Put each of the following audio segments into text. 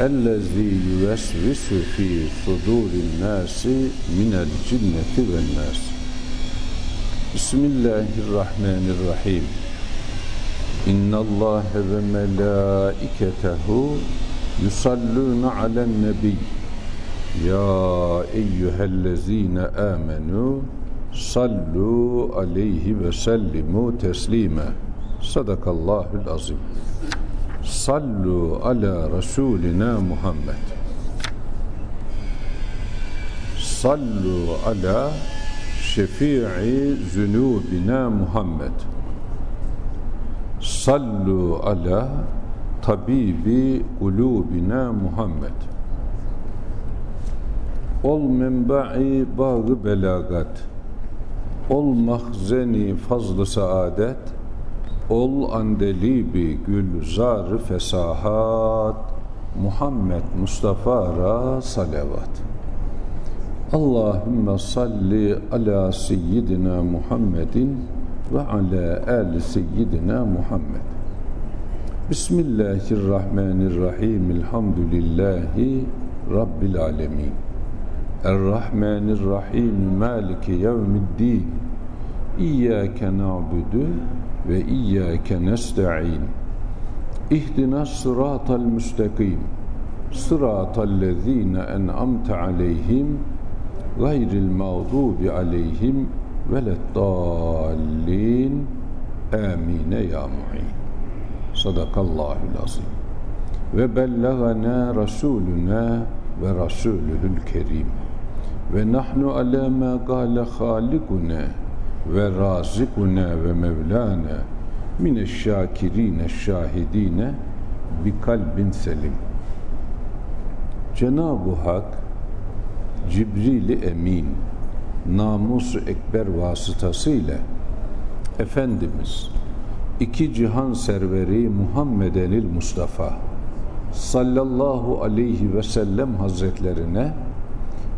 الذي يوسوس في صدور الناس من الجنة والناس بسم الله الرحمن الرحيم إن الله وملائكته يصلون على النبي يا أيها الذين آمنوا صلوا عليه وسلموا تسليما sallu ala Resulina Muhammed. Sallu ala şefii zünubina Muhammed. Sallu ala tabibi ulubina Muhammed. Ol menba'i bağı belagat. Ol mahzeni fazlı saadet. Ol andelibi gülzar fesahat Muhammed Mustafa'ra salavat. Allahümme salli ala seyyidina Muhammedin ve ala ali seyyidina Muhammed. Bismillahirrahmanirrahim. Elhamdülillahi Rabbil alemin. Errahmanirrahim. Maliki yevmiddin. İyyâke na'budu ve iyyâke nesta'in. İhdina sıratal müstakim. Sıratal lezîne en'amte aleyhim gayril mağdubi aleyhim veleddallin amine ya mu'in. Sadakallahul azim ve bellagana rasuluna ve rasulühül kerim ve nahnu ala ma gâle halikuna ve razikuna ve mevlana mineşşakirine şahidine bi kalbin selim. Cenab-ı Hak Cibril-i Emin namus ekber vasıtasıyla Efendimiz iki cihan serveri Muhammedenil Mustafa sallallahu aleyhi ve sellem hazretlerine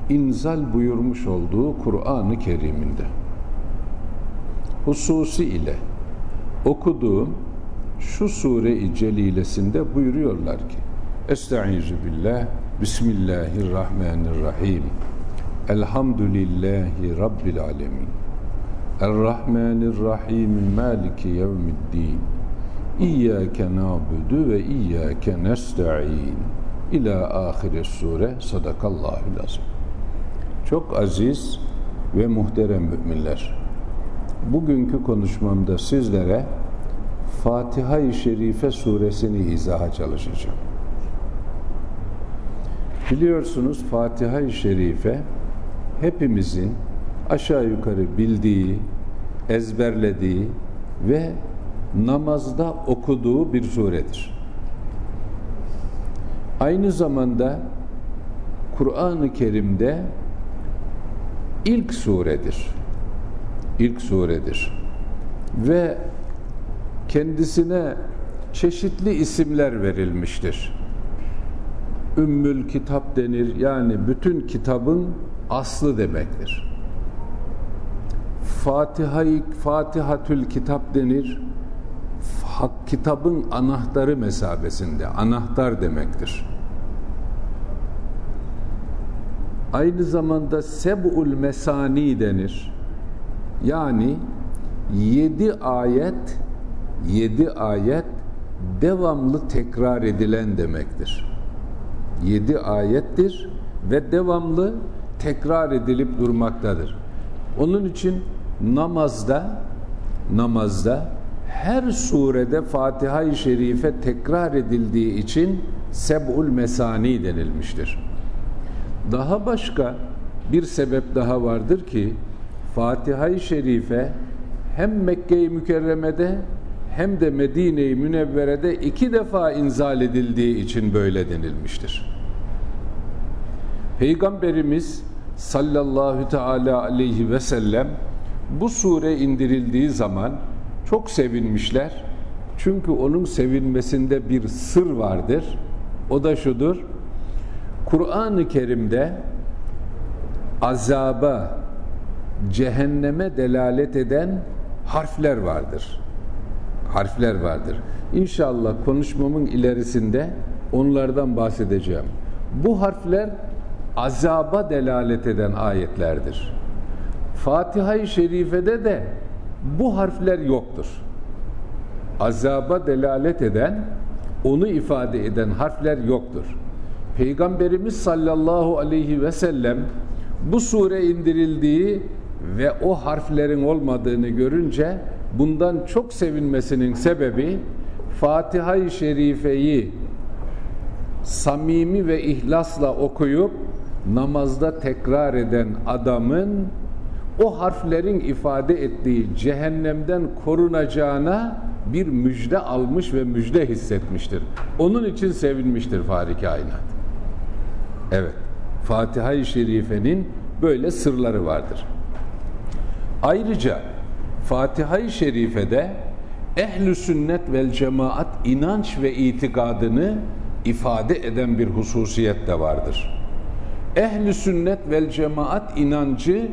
inzal buyurmuş olduğu Kur'an-ı Kerim'inde hususi ile okuduğum şu sure-i celilesinde buyuruyorlar ki Estaizu billah Bismillahirrahmanirrahim. Elhamdülillahi Rabbil alemin. Errahmanirrahim Maliki yevmiddin. İyyâke nâbudu ve iyyâke nesta'in. İlâ ahire sure sadakallahül azim Çok aziz ve muhterem müminler bugünkü konuşmamda sizlere Fatiha-i Şerife suresini izaha çalışacağım. Biliyorsunuz Fatiha-i Şerife hepimizin aşağı yukarı bildiği, ezberlediği ve namazda okuduğu bir suredir. Aynı zamanda Kur'an-ı Kerim'de ilk suredir. İlk suredir. Ve kendisine çeşitli isimler verilmiştir. Ümmül kitap denir. Yani bütün kitabın aslı demektir. Fatiha-i Fatihatül kitap denir. Hak kitabın anahtarı mesabesinde. Anahtar demektir. Aynı zamanda Seb'ul Mesani denir. Yani yedi ayet yedi ayet devamlı tekrar edilen demektir. Yedi ayettir ve devamlı tekrar edilip durmaktadır. Onun için namazda namazda her surede Fatiha-i Şerife tekrar edildiği için Seb'ul Mesani denilmiştir. Daha başka bir sebep daha vardır ki Fatiha-i Şerife hem Mekke-i Mükerreme'de hem de Medine-i Münevvere'de iki defa inzal edildiği için böyle denilmiştir. Peygamberimiz sallallahu teala aleyhi ve sellem bu sure indirildiği zaman çok sevinmişler. Çünkü onun sevinmesinde bir sır vardır. O da şudur. Kur'an-ı Kerim'de azaba, cehenneme delalet eden harfler vardır. Harfler vardır. İnşallah konuşmamın ilerisinde onlardan bahsedeceğim. Bu harfler azaba delalet eden ayetlerdir. Fatiha-i Şerife'de de bu harfler yoktur. Azaba delalet eden, onu ifade eden harfler yoktur. Peygamberimiz sallallahu aleyhi ve sellem bu sure indirildiği ve o harflerin olmadığını görünce bundan çok sevinmesinin sebebi Fatiha-i Şerife'yi samimi ve ihlasla okuyup namazda tekrar eden adamın o harflerin ifade ettiği cehennemden korunacağına bir müjde almış ve müjde hissetmiştir. Onun için sevinmiştir Fahri Kainat. Evet, Fatiha-i Şerife'nin böyle sırları vardır. Ayrıca Fatiha-i Şerife'de ehl sünnet vel cemaat inanç ve itikadını ifade eden bir hususiyet de vardır. Ehli sünnet vel cemaat inancı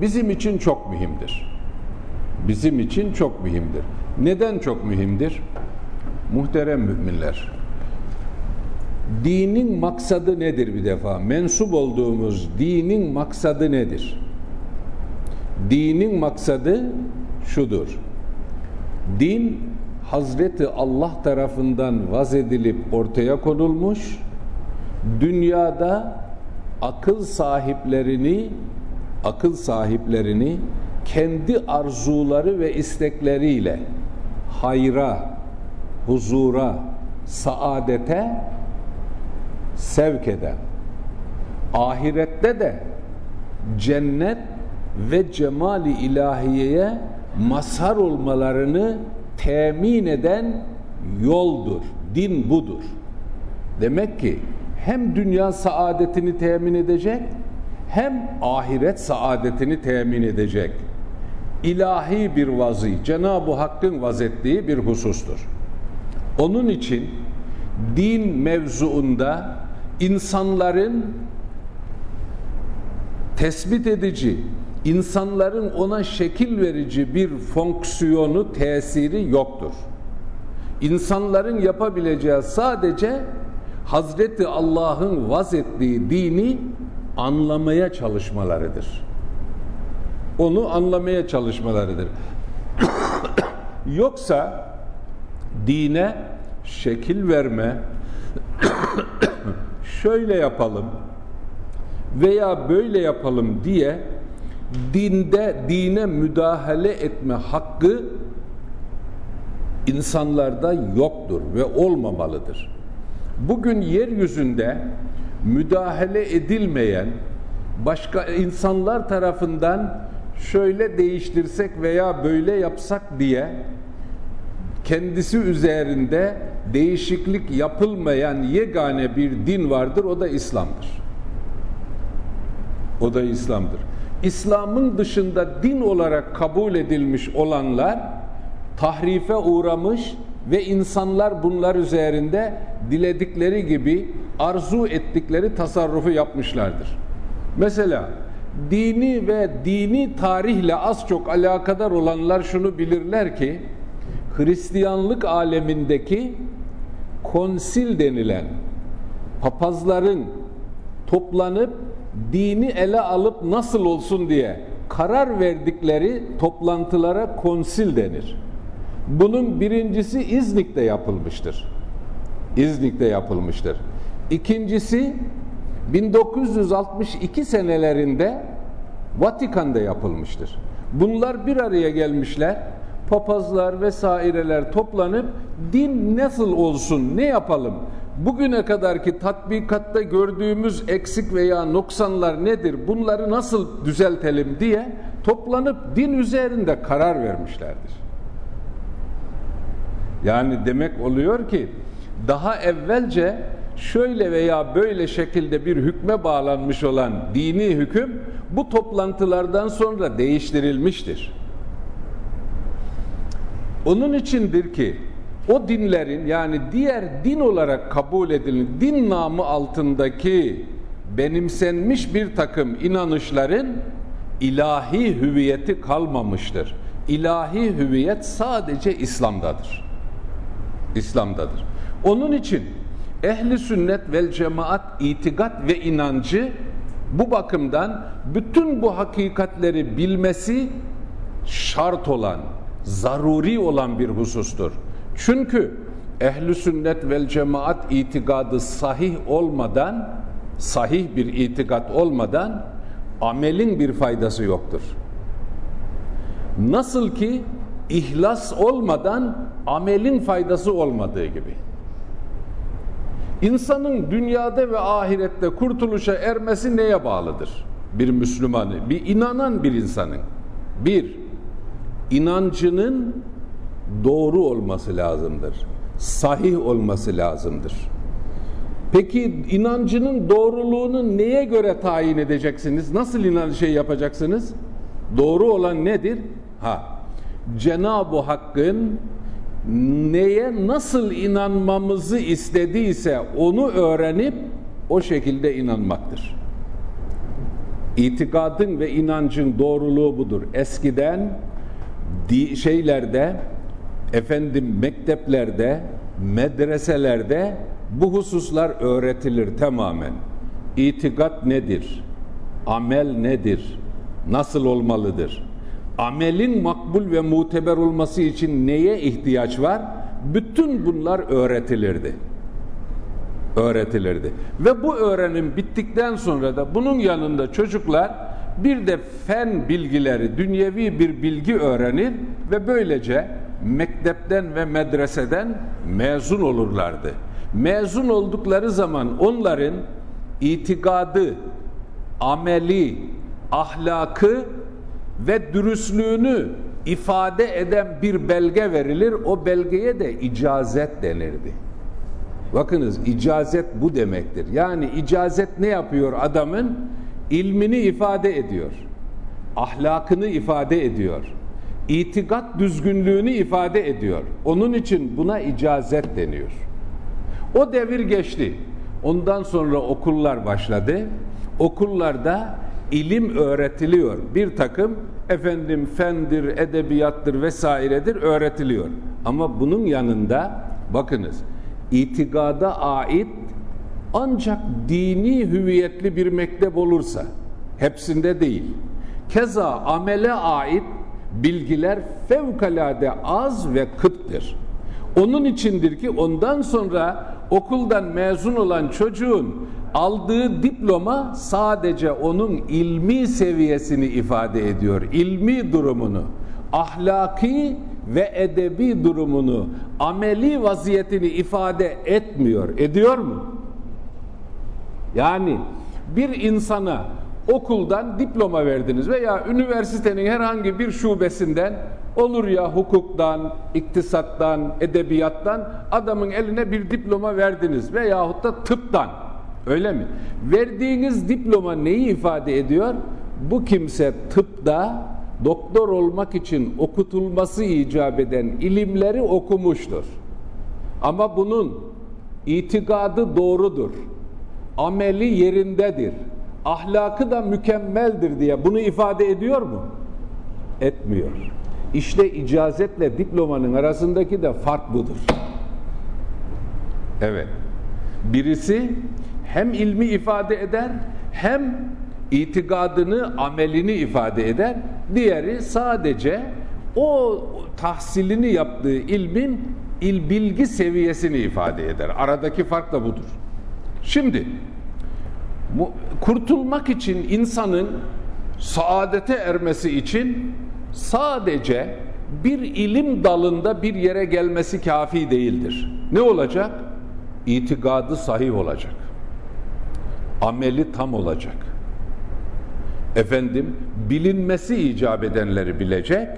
bizim için çok mühimdir. Bizim için çok mühimdir. Neden çok mühimdir? Muhterem müminler. Dinin maksadı nedir bir defa? Mensup olduğumuz dinin maksadı nedir? Dinin maksadı şudur. Din Hazreti Allah tarafından vaz edilip ortaya konulmuş, dünyada akıl sahiplerini akıl sahiplerini kendi arzuları ve istekleriyle hayra, huzura, saadete sevk eden, ahirette de cennet ve cemali ilahiyeye mazhar olmalarını temin eden yoldur. Din budur. Demek ki hem dünya saadetini temin edecek hem ahiret saadetini temin edecek. İlahi bir vazı, Cenab-ı Hakk'ın vazettiği bir husustur. Onun için din mevzuunda insanların tespit edici, insanların ona şekil verici bir fonksiyonu, tesiri yoktur. İnsanların yapabileceği sadece Hazreti Allah'ın vaz ettiği dini anlamaya çalışmalarıdır. Onu anlamaya çalışmalarıdır. Yoksa dine şekil verme, şöyle yapalım veya böyle yapalım diye dinde dine müdahale etme hakkı insanlarda yoktur ve olmamalıdır. Bugün yeryüzünde müdahale edilmeyen başka insanlar tarafından şöyle değiştirsek veya böyle yapsak diye kendisi üzerinde değişiklik yapılmayan yegane bir din vardır o da İslam'dır. O da İslam'dır. İslam'ın dışında din olarak kabul edilmiş olanlar tahrife uğramış ve insanlar bunlar üzerinde diledikleri gibi arzu ettikleri tasarrufu yapmışlardır. Mesela dini ve dini tarihle az çok alakadar olanlar şunu bilirler ki Hristiyanlık alemindeki konsil denilen papazların toplanıp dini ele alıp nasıl olsun diye karar verdikleri toplantılara konsil denir. Bunun birincisi İznik'te yapılmıştır. İznik'te yapılmıştır. İkincisi 1962 senelerinde Vatikan'da yapılmıştır. Bunlar bir araya gelmişler. Papazlar vesaireler toplanıp din nasıl olsun, ne yapalım? Bugüne kadarki tatbikatta gördüğümüz eksik veya noksanlar nedir? Bunları nasıl düzeltelim diye toplanıp din üzerinde karar vermişlerdir. Yani demek oluyor ki daha evvelce şöyle veya böyle şekilde bir hükme bağlanmış olan dini hüküm bu toplantılardan sonra değiştirilmiştir. Onun içindir ki o dinlerin yani diğer din olarak kabul edilen din namı altındaki benimsenmiş bir takım inanışların ilahi hüviyeti kalmamıştır. İlahi hüviyet sadece İslam'dadır. İslam'dadır. Onun için ehli sünnet vel cemaat itikat ve inancı bu bakımdan bütün bu hakikatleri bilmesi şart olan, zaruri olan bir husustur. Çünkü ehli sünnet vel cemaat itikadı sahih olmadan, sahih bir itikat olmadan amelin bir faydası yoktur. Nasıl ki ihlas olmadan amelin faydası olmadığı gibi. İnsanın dünyada ve ahirette kurtuluşa ermesi neye bağlıdır? Bir Müslümanı, bir inanan bir insanın. Bir, inancının doğru olması lazımdır. Sahih olması lazımdır. Peki inancının doğruluğunu neye göre tayin edeceksiniz? Nasıl inan şey yapacaksınız? Doğru olan nedir? Ha. Cenab-ı Hakk'ın neye nasıl inanmamızı istediyse onu öğrenip o şekilde inanmaktır. İtikadın ve inancın doğruluğu budur. Eskiden şeylerde efendim mekteplerde, medreselerde bu hususlar öğretilir tamamen. İtikat nedir? Amel nedir? Nasıl olmalıdır? Amelin makbul ve muteber olması için neye ihtiyaç var? Bütün bunlar öğretilirdi. Öğretilirdi. Ve bu öğrenim bittikten sonra da bunun yanında çocuklar bir de fen bilgileri, dünyevi bir bilgi öğrenir ve böylece mektepten ve medreseden mezun olurlardı. Mezun oldukları zaman onların itikadı, ameli, ahlakı ve dürüstlüğünü ifade eden bir belge verilir. O belgeye de icazet denirdi. Bakınız icazet bu demektir. Yani icazet ne yapıyor adamın? ilmini ifade ediyor. Ahlakını ifade ediyor. İtikat düzgünlüğünü ifade ediyor. Onun için buna icazet deniyor. O devir geçti. Ondan sonra okullar başladı. Okullarda ilim öğretiliyor. Bir takım efendim fendir, edebiyattır vesairedir öğretiliyor. Ama bunun yanında bakınız itikada ait ancak dini hüviyetli bir mektep olursa, hepsinde değil. Keza amele ait bilgiler fevkalade az ve kıttır. Onun içindir ki ondan sonra okuldan mezun olan çocuğun aldığı diploma sadece onun ilmi seviyesini ifade ediyor. İlmi durumunu, ahlaki ve edebi durumunu, ameli vaziyetini ifade etmiyor. Ediyor mu? Yani bir insana okuldan diploma verdiniz veya üniversitenin herhangi bir şubesinden olur ya hukuktan, iktisattan, edebiyattan adamın eline bir diploma verdiniz veyahut da tıptan. Öyle mi? Verdiğiniz diploma neyi ifade ediyor? Bu kimse tıpta doktor olmak için okutulması icap eden ilimleri okumuştur. Ama bunun itikadı doğrudur ameli yerindedir, ahlakı da mükemmeldir diye bunu ifade ediyor mu? Etmiyor. İşte icazetle diplomanın arasındaki de fark budur. Evet. Birisi hem ilmi ifade eder hem itikadını, amelini ifade eder. Diğeri sadece o tahsilini yaptığı ilmin il bilgi seviyesini ifade eder. Aradaki fark da budur. Şimdi kurtulmak için insanın saadete ermesi için sadece bir ilim dalında bir yere gelmesi kafi değildir. Ne olacak? İtikadı sahih olacak. Ameli tam olacak. Efendim bilinmesi icap edenleri bilecek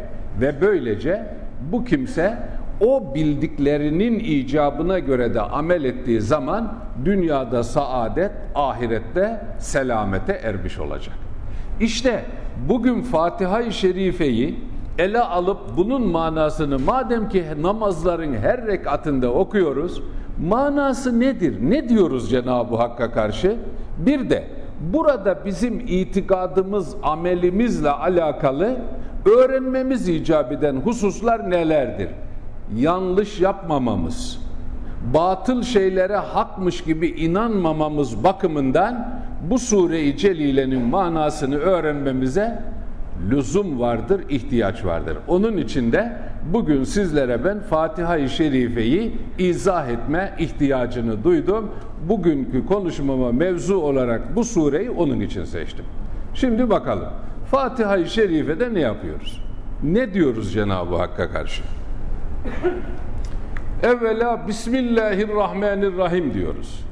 ve böylece bu kimse o bildiklerinin icabına göre de amel ettiği zaman dünyada saadet, ahirette selamete ermiş olacak. İşte bugün Fatiha-i Şerife'yi ele alıp bunun manasını madem ki namazların her rekatında okuyoruz, manası nedir? Ne diyoruz Cenab-ı Hakk'a karşı? Bir de burada bizim itikadımız, amelimizle alakalı öğrenmemiz icap eden hususlar nelerdir? Yanlış yapmamamız, batıl şeylere hakmış gibi inanmamamız bakımından bu sure-i celilenin manasını öğrenmemize lüzum vardır, ihtiyaç vardır. Onun için de bugün sizlere ben Fatiha-i Şerife'yi izah etme ihtiyacını duydum. Bugünkü konuşmama mevzu olarak bu sureyi onun için seçtim. Şimdi bakalım. Fatiha-i Şerife'de ne yapıyoruz? Ne diyoruz Cenab-ı Hakk'a karşı? Evvela Bismillahirrahmanirrahim diyoruz.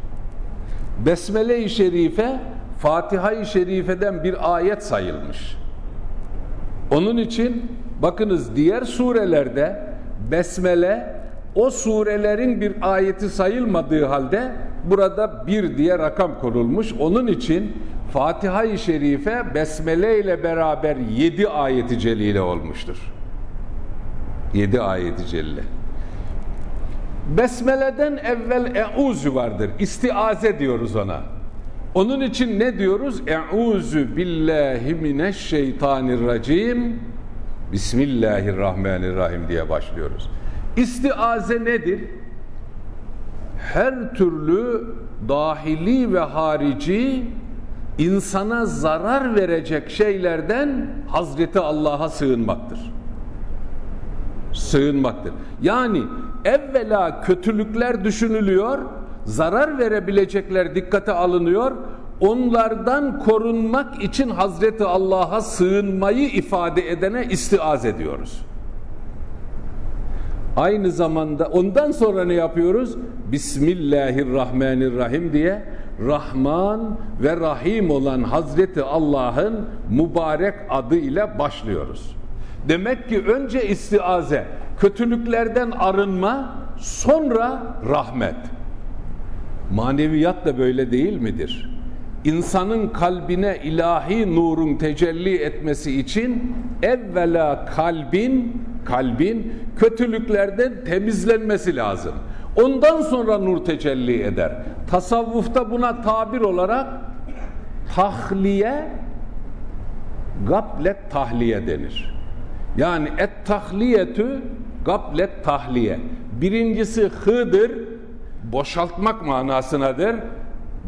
Besmele-i Şerife Fatiha-i Şerife'den bir ayet sayılmış. Onun için bakınız diğer surelerde besmele o surelerin bir ayeti sayılmadığı halde burada bir diye rakam konulmuş. Onun için Fatiha-i Şerife besmele ile beraber yedi ayeti celile olmuştur. Yedi ayeti celile. Besmele'den evvel e'uzu vardır. İstiaze diyoruz ona. Onun için ne diyoruz? Euzu billahi mineşşeytanirracim. Bismillahirrahmanirrahim diye başlıyoruz. İstiaze nedir? Her türlü dahili ve harici insana zarar verecek şeylerden Hazreti Allah'a sığınmaktır. Sığınmaktır. Yani evvela kötülükler düşünülüyor, zarar verebilecekler dikkate alınıyor. Onlardan korunmak için Hazreti Allah'a sığınmayı ifade edene istiaz ediyoruz. Aynı zamanda ondan sonra ne yapıyoruz? Bismillahirrahmanirrahim diye Rahman ve Rahim olan Hazreti Allah'ın mübarek adı ile başlıyoruz. Demek ki önce istiaze, kötülüklerden arınma, sonra rahmet. Maneviyat da böyle değil midir? İnsanın kalbine ilahi nurun tecelli etmesi için evvela kalbin kalbin kötülüklerden temizlenmesi lazım. Ondan sonra nur tecelli eder. Tasavvufta buna tabir olarak tahliye gablet tahliye denir. Yani et tahliyetü gablet tahliye. Birincisi hıdır, boşaltmak manasınadır.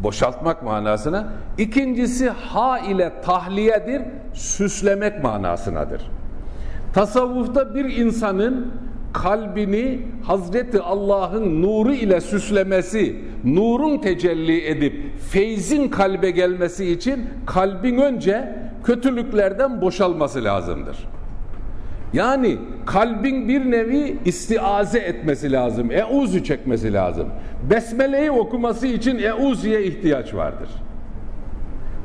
Boşaltmak manasına. İkincisi ha ile tahliyedir, süslemek manasınadır. Tasavvufta bir insanın kalbini Hazreti Allah'ın nuru ile süslemesi, nurun tecelli edip feyzin kalbe gelmesi için kalbin önce kötülüklerden boşalması lazımdır. Yani kalbin bir nevi istiaze etmesi lazım. Euzu çekmesi lazım. Besmele'yi okuması için euzuye ihtiyaç vardır.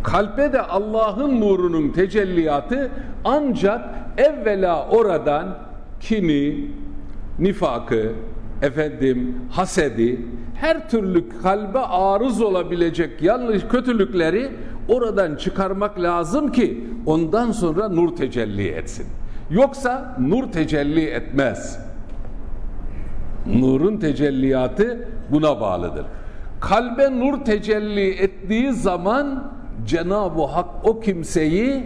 Kalbe de Allah'ın nurunun tecelliyatı ancak evvela oradan kini, nifakı, efendim hasedi, her türlü kalbe arız olabilecek yanlış kötülükleri oradan çıkarmak lazım ki ondan sonra nur tecelli etsin. Yoksa nur tecelli etmez. Nurun tecelliyatı buna bağlıdır. Kalbe nur tecelli ettiği zaman Cenab-ı Hak o kimseyi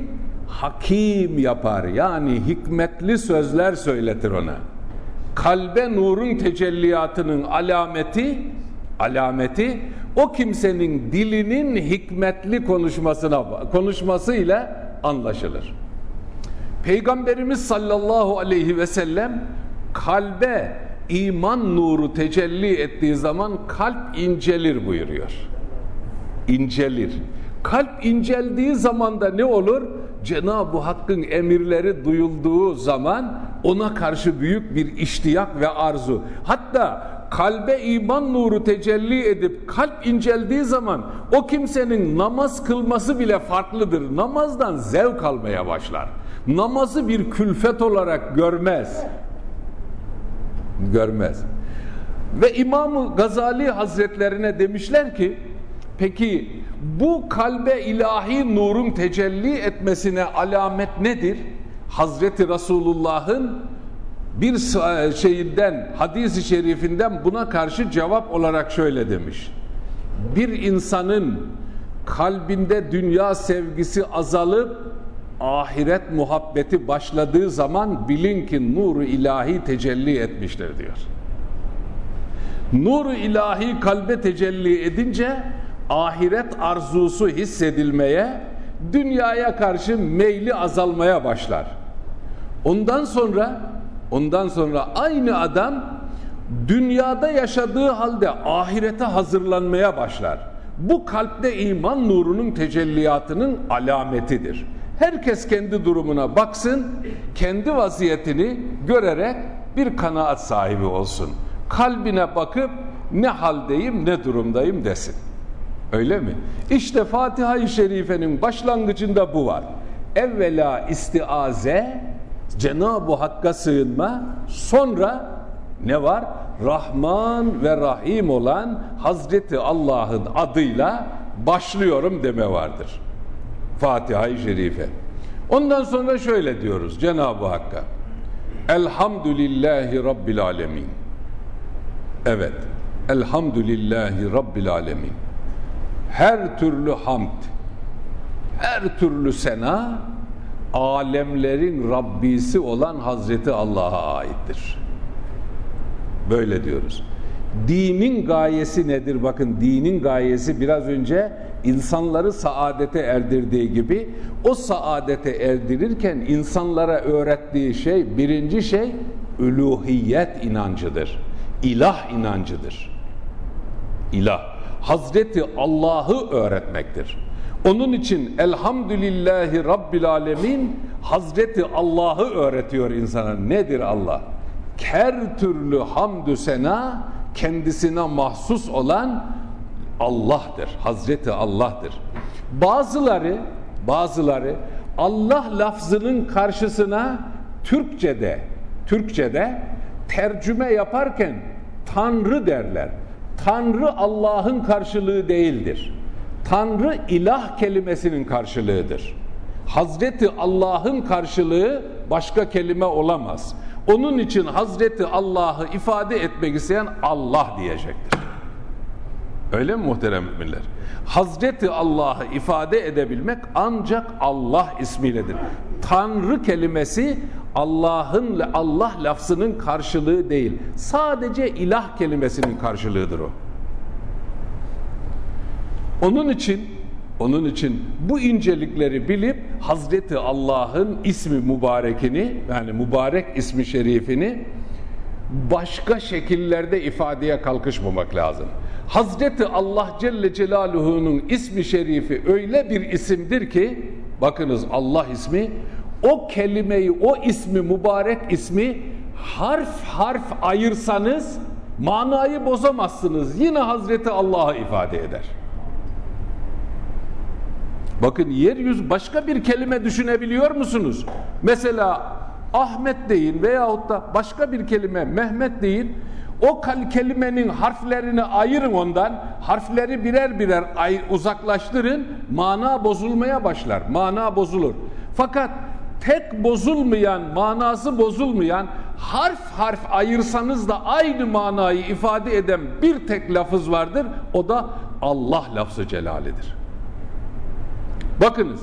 hakim yapar. Yani hikmetli sözler söyletir ona. Kalbe nurun tecelliyatının alameti alameti o kimsenin dilinin hikmetli konuşmasına konuşmasıyla anlaşılır. Peygamberimiz sallallahu aleyhi ve sellem kalbe iman nuru tecelli ettiği zaman kalp incelir buyuruyor. İncelir. Kalp inceldiği zaman da ne olur? Cenab-ı Hakk'ın emirleri duyulduğu zaman ona karşı büyük bir iştiyak ve arzu. Hatta kalbe iman nuru tecelli edip kalp inceldiği zaman o kimsenin namaz kılması bile farklıdır. Namazdan zevk almaya başlar. Namazı bir külfet olarak görmez. Görmez. Ve İmam Gazali Hazretlerine demişler ki peki bu kalbe ilahi nurun tecelli etmesine alamet nedir? Hazreti Resulullah'ın bir şeyinden, hadis-i şerifinden buna karşı cevap olarak şöyle demiş. Bir insanın kalbinde dünya sevgisi azalıp ahiret muhabbeti başladığı zaman bilin ki nuru ilahi tecelli etmiştir diyor. Nuru ilahi kalbe tecelli edince ahiret arzusu hissedilmeye, dünyaya karşı meyli azalmaya başlar. Ondan sonra ondan sonra aynı adam dünyada yaşadığı halde ahirete hazırlanmaya başlar. Bu kalpte iman nurunun tecelliyatının alametidir. Herkes kendi durumuna baksın, kendi vaziyetini görerek bir kanaat sahibi olsun. Kalbine bakıp ne haldeyim, ne durumdayım desin. Öyle mi? İşte Fatiha-i Şerife'nin başlangıcında bu var. Evvela istiaze, Cenab-ı Hakk'a sığınma, sonra ne var? Rahman ve Rahim olan Hazreti Allah'ın adıyla başlıyorum deme vardır. Fatiha-i Şerife. Ondan sonra şöyle diyoruz Cenab-ı Hakk'a. Elhamdülillahi Rabbil Alemin. Evet. Elhamdülillahi Rabbil Alemin. Her türlü hamd, her türlü sena alemlerin Rabbisi olan Hazreti Allah'a aittir. Böyle diyoruz. Dinin gayesi nedir? Bakın dinin gayesi biraz önce insanları saadete erdirdiği gibi o saadete erdirirken insanlara öğrettiği şey birinci şey üluhiyet inancıdır. İlah inancıdır. İlah. Hazreti Allah'ı öğretmektir. Onun için elhamdülillahi rabbil alemin Hazreti Allah'ı öğretiyor insana. Nedir Allah? Her türlü hamdü sena kendisine mahsus olan Allah'tır. Hazreti Allah'tır. Bazıları bazıları Allah lafzının karşısına Türkçede Türkçede tercüme yaparken Tanrı derler. Tanrı Allah'ın karşılığı değildir. Tanrı ilah kelimesinin karşılığıdır. Hazreti Allah'ın karşılığı başka kelime olamaz. Onun için Hazreti Allah'ı ifade etmek isteyen Allah diyecektir. Öyle mi muhterem müminler? Hazreti Allah'ı ifade edebilmek ancak Allah ismiyledir. Tanrı kelimesi Allah'ın Allah lafzının karşılığı değil. Sadece ilah kelimesinin karşılığıdır o. Onun için onun için bu incelikleri bilip Hazreti Allah'ın ismi mübarekini yani mübarek ismi şerifini başka şekillerde ifadeye kalkışmamak lazım. Hazreti Allah Celle Celaluhu'nun ismi şerifi öyle bir isimdir ki bakınız Allah ismi o kelimeyi o ismi mübarek ismi harf harf ayırsanız manayı bozamazsınız. Yine Hazreti Allah'ı ifade eder. Bakın yeryüzü başka bir kelime düşünebiliyor musunuz? Mesela Ahmet deyin veyahut da başka bir kelime Mehmet deyin. O kelimenin harflerini ayırın ondan. Harfleri birer birer uzaklaştırın. Mana bozulmaya başlar. Mana bozulur. Fakat tek bozulmayan, manası bozulmayan harf harf ayırsanız da aynı manayı ifade eden bir tek lafız vardır. O da Allah lafzı celalidir. Bakınız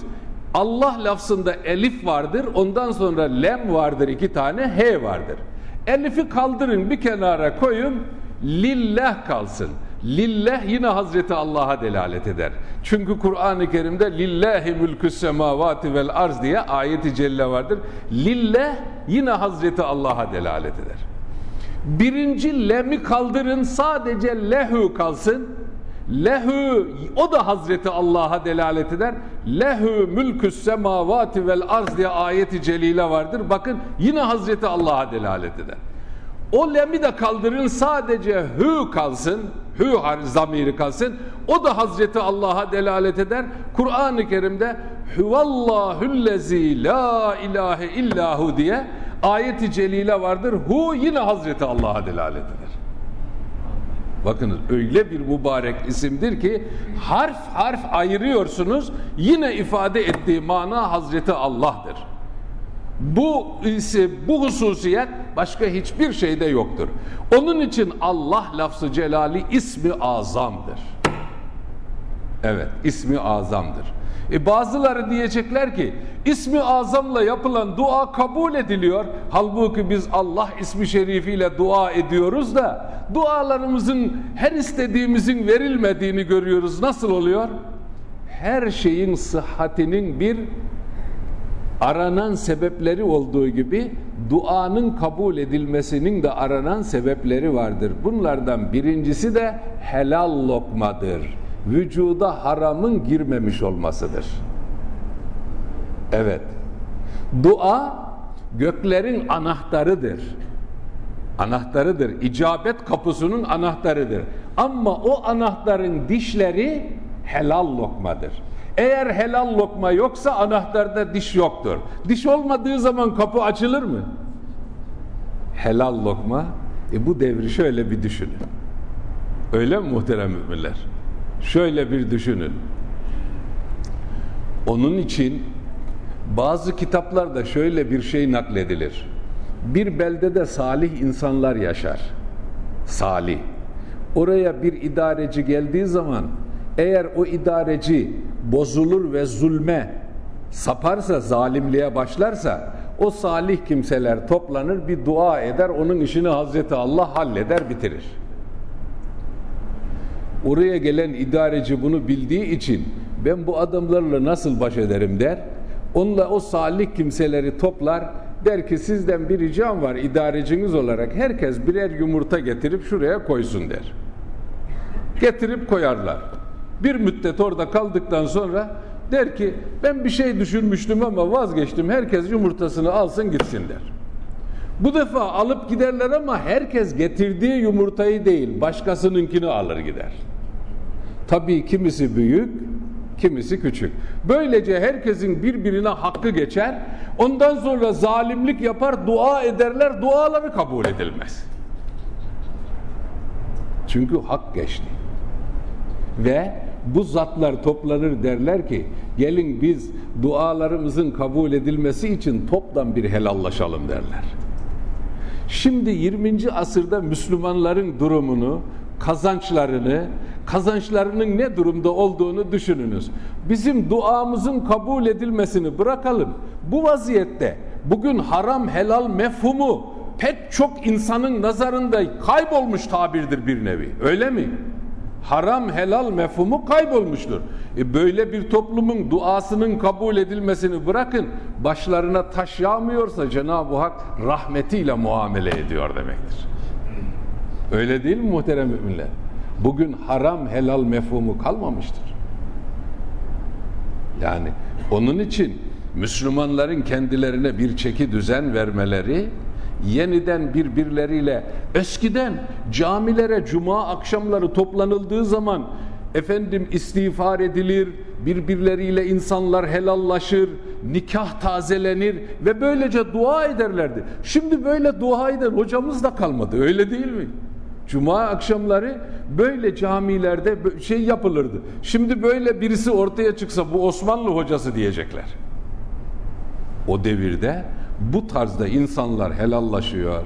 Allah lafzında elif vardır ondan sonra lem vardır iki tane he vardır. Elifi kaldırın bir kenara koyun lillah kalsın. Lillah yine Hazreti Allah'a delalet eder. Çünkü Kur'an-ı Kerim'de lillahi mülkü semavati vel arz diye ayeti celle vardır. Lillah yine Hazreti Allah'a delalet eder. Birinci lemi kaldırın sadece lehu kalsın. Lehu o da Hazreti Allah'a delalet eder. Lehu mülküs semavati vel arz diye ayeti celile vardır. Bakın yine Hazreti Allah'a delalet eder. O lemi de kaldırın sadece hü kalsın. Hü zamiri kalsın. O da Hazreti Allah'a delalet eder. Kur'an-ı Kerim'de huvallahüllezi la ilahe illahu diye Ayet-i celile vardır. Hu yine Hazreti Allah'a delalet eder. Bakınız öyle bir mübarek isimdir ki harf harf ayırıyorsunuz yine ifade ettiği mana Hazreti Allah'tır. Bu ise bu hususiyet başka hiçbir şeyde yoktur. Onun için Allah lafzı celali ismi azamdır. Evet, ismi azamdır. E bazıları diyecekler ki ismi azamla yapılan dua kabul ediliyor. Halbuki biz Allah ismi şerifiyle dua ediyoruz da dualarımızın her istediğimizin verilmediğini görüyoruz. Nasıl oluyor? Her şeyin sıhhatinin bir aranan sebepleri olduğu gibi duanın kabul edilmesinin de aranan sebepleri vardır. Bunlardan birincisi de helal lokmadır. Vücuda haramın girmemiş olmasıdır. Evet. Dua göklerin anahtarıdır. Anahtarıdır. İcabet kapısının anahtarıdır. Ama o anahtarın dişleri helal lokmadır. Eğer helal lokma yoksa anahtarda diş yoktur. Diş olmadığı zaman kapı açılır mı? Helal lokma. E bu devri şöyle bir düşünün. Öyle mi muhterem müminler? Şöyle bir düşünün. Onun için bazı kitaplarda şöyle bir şey nakledilir. Bir beldede salih insanlar yaşar. Salih. Oraya bir idareci geldiği zaman eğer o idareci bozulur ve zulme saparsa, zalimliğe başlarsa o salih kimseler toplanır bir dua eder, onun işini Hazreti Allah halleder, bitirir. Oraya gelen idareci bunu bildiği için ben bu adamlarla nasıl baş ederim der. Onunla o salih kimseleri toplar, der ki sizden bir ricam var idareciniz olarak herkes birer yumurta getirip şuraya koysun der. Getirip koyarlar. Bir müddet orada kaldıktan sonra der ki ben bir şey düşünmüştüm ama vazgeçtim. Herkes yumurtasını alsın gitsin der. Bu defa alıp giderler ama herkes getirdiği yumurtayı değil başkasınınkini alır gider. Tabii kimisi büyük, kimisi küçük. Böylece herkesin birbirine hakkı geçer. Ondan sonra zalimlik yapar, dua ederler, duaları kabul edilmez. Çünkü hak geçti. Ve bu zatlar toplanır derler ki gelin biz dualarımızın kabul edilmesi için toptan bir helallaşalım derler. Şimdi 20. asırda Müslümanların durumunu, kazançlarını, kazançlarının ne durumda olduğunu düşününüz. Bizim duamızın kabul edilmesini bırakalım. Bu vaziyette bugün haram helal mefhumu pek çok insanın nazarında kaybolmuş tabirdir bir nevi. Öyle mi? haram helal mefhumu kaybolmuştur. E böyle bir toplumun duasının kabul edilmesini bırakın başlarına taş yağmıyorsa Cenab-ı Hak rahmetiyle muamele ediyor demektir. Öyle değil mi muhterem müminler? Bugün haram helal mefhumu kalmamıştır. Yani onun için Müslümanların kendilerine bir çeki düzen vermeleri yeniden birbirleriyle eskiden camilere cuma akşamları toplanıldığı zaman efendim istiğfar edilir, birbirleriyle insanlar helallaşır, nikah tazelenir ve böylece dua ederlerdi. Şimdi böyle dua eden hocamız da kalmadı öyle değil mi? Cuma akşamları böyle camilerde şey yapılırdı. Şimdi böyle birisi ortaya çıksa bu Osmanlı hocası diyecekler. O devirde bu tarzda insanlar helallaşıyor.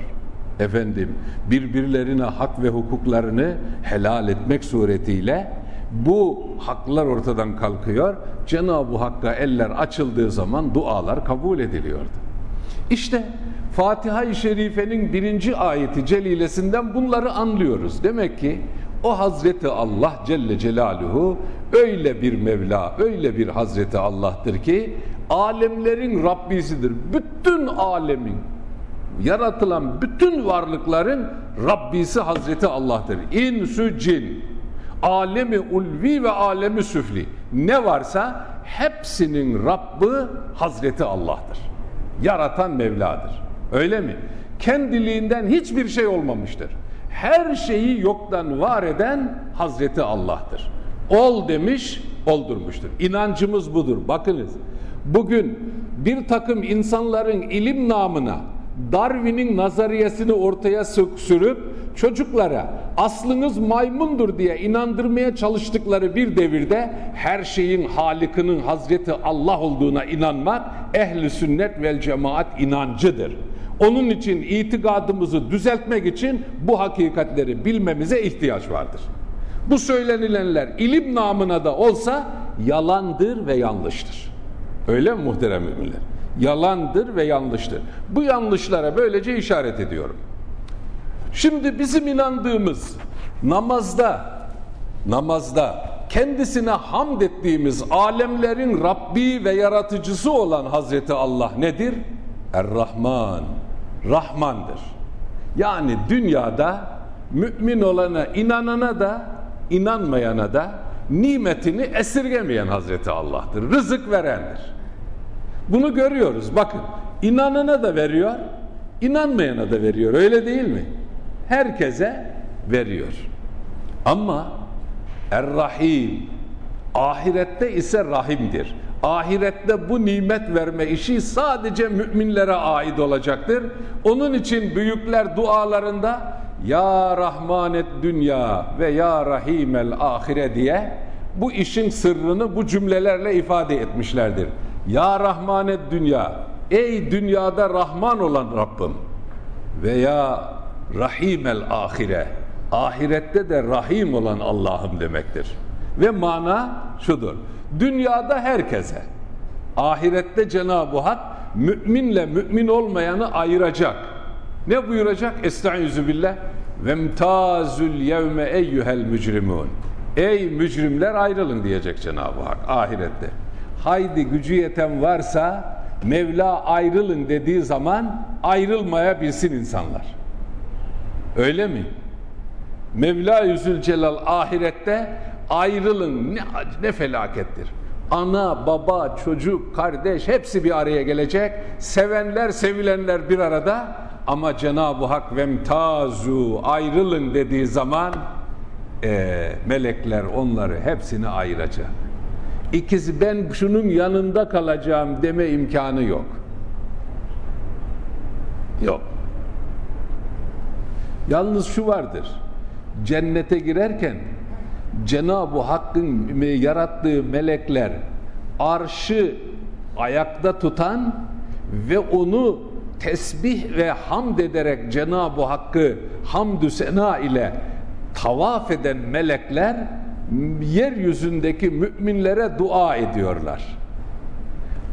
Efendim birbirlerine hak ve hukuklarını helal etmek suretiyle bu haklar ortadan kalkıyor. Cenab-ı Hakk'a eller açıldığı zaman dualar kabul ediliyordu. İşte Fatiha-i Şerife'nin birinci ayeti celilesinden bunları anlıyoruz. Demek ki o Hazreti Allah Celle Celaluhu öyle bir Mevla, öyle bir Hazreti Allah'tır ki alemlerin Rabbisidir. Bütün alemin yaratılan bütün varlıkların Rabbisi Hazreti Allah'tır. İnsü cin, alemi ulvi ve alemi süfli ne varsa hepsinin Rabbi Hazreti Allah'tır. Yaratan Mevla'dır. Öyle mi? Kendiliğinden hiçbir şey olmamıştır. Her şeyi yoktan var eden Hazreti Allah'tır. Ol demiş, oldurmuştur. İnancımız budur. Bakınız, bugün bir takım insanların ilim namına Darwin'in nazariyesini ortaya sürüp çocuklara aslınız maymundur diye inandırmaya çalıştıkları bir devirde her şeyin Halik'inin Hazreti Allah olduğuna inanmak ehli sünnet vel cemaat inancıdır. Onun için itikadımızı düzeltmek için bu hakikatleri bilmemize ihtiyaç vardır. Bu söylenilenler ilim namına da olsa yalandır ve yanlıştır. Öyle mi muhterem müminler? Yalandır ve yanlıştır. Bu yanlışlara böylece işaret ediyorum. Şimdi bizim inandığımız namazda namazda kendisine hamd ettiğimiz alemlerin Rabbi ve yaratıcısı olan Hazreti Allah nedir? Er-Rahman. Rahmandır. Yani dünyada mümin olana, inanana da, inanmayana da nimetini esirgemeyen Hazreti Allah'tır. Rızık verendir. Bunu görüyoruz. Bakın, inanana da veriyor, inanmayana da veriyor. Öyle değil mi? Herkese veriyor. Ama Er-Rahim ahirette ise rahimdir. Ahirette bu nimet verme işi sadece müminlere ait olacaktır. Onun için büyükler dualarında Ya Rahmanet Dünya ve Ya Rahimel Ahire diye bu işin sırrını bu cümlelerle ifade etmişlerdir. Ya Rahmanet Dünya, ey dünyada Rahman olan Rabbim veya Rahimel Ahire, ahirette de Rahim olan Allah'ım demektir. Ve mana şudur. Dünyada herkese, ahirette Cenab-ı Hak müminle mümin olmayanı ayıracak. Ne buyuracak? Estaizu billah. Ve mtazül yevme eyyuhel mücrimun. Ey mücrimler ayrılın diyecek Cenab-ı Hak ahirette. Haydi gücü yeten varsa Mevla ayrılın dediği zaman ayrılmaya bilsin insanlar. Öyle mi? Mevla Yüzül Celal ahirette ayrılın ne, ne felakettir. Ana, baba, çocuk, kardeş hepsi bir araya gelecek. Sevenler, sevilenler bir arada. Ama Cenab-ı Hak vemtazu ayrılın dediği zaman e, melekler onları hepsini ayıracak. İkisi ben şunun yanında kalacağım deme imkanı yok. Yok. Yalnız şu vardır. Cennete girerken Cenab-ı Hakk'ın yarattığı melekler arşı ayakta tutan ve onu tesbih ve hamd ederek Cenab-ı Hakk'ı hamdü sena ile tavaf eden melekler yeryüzündeki müminlere dua ediyorlar.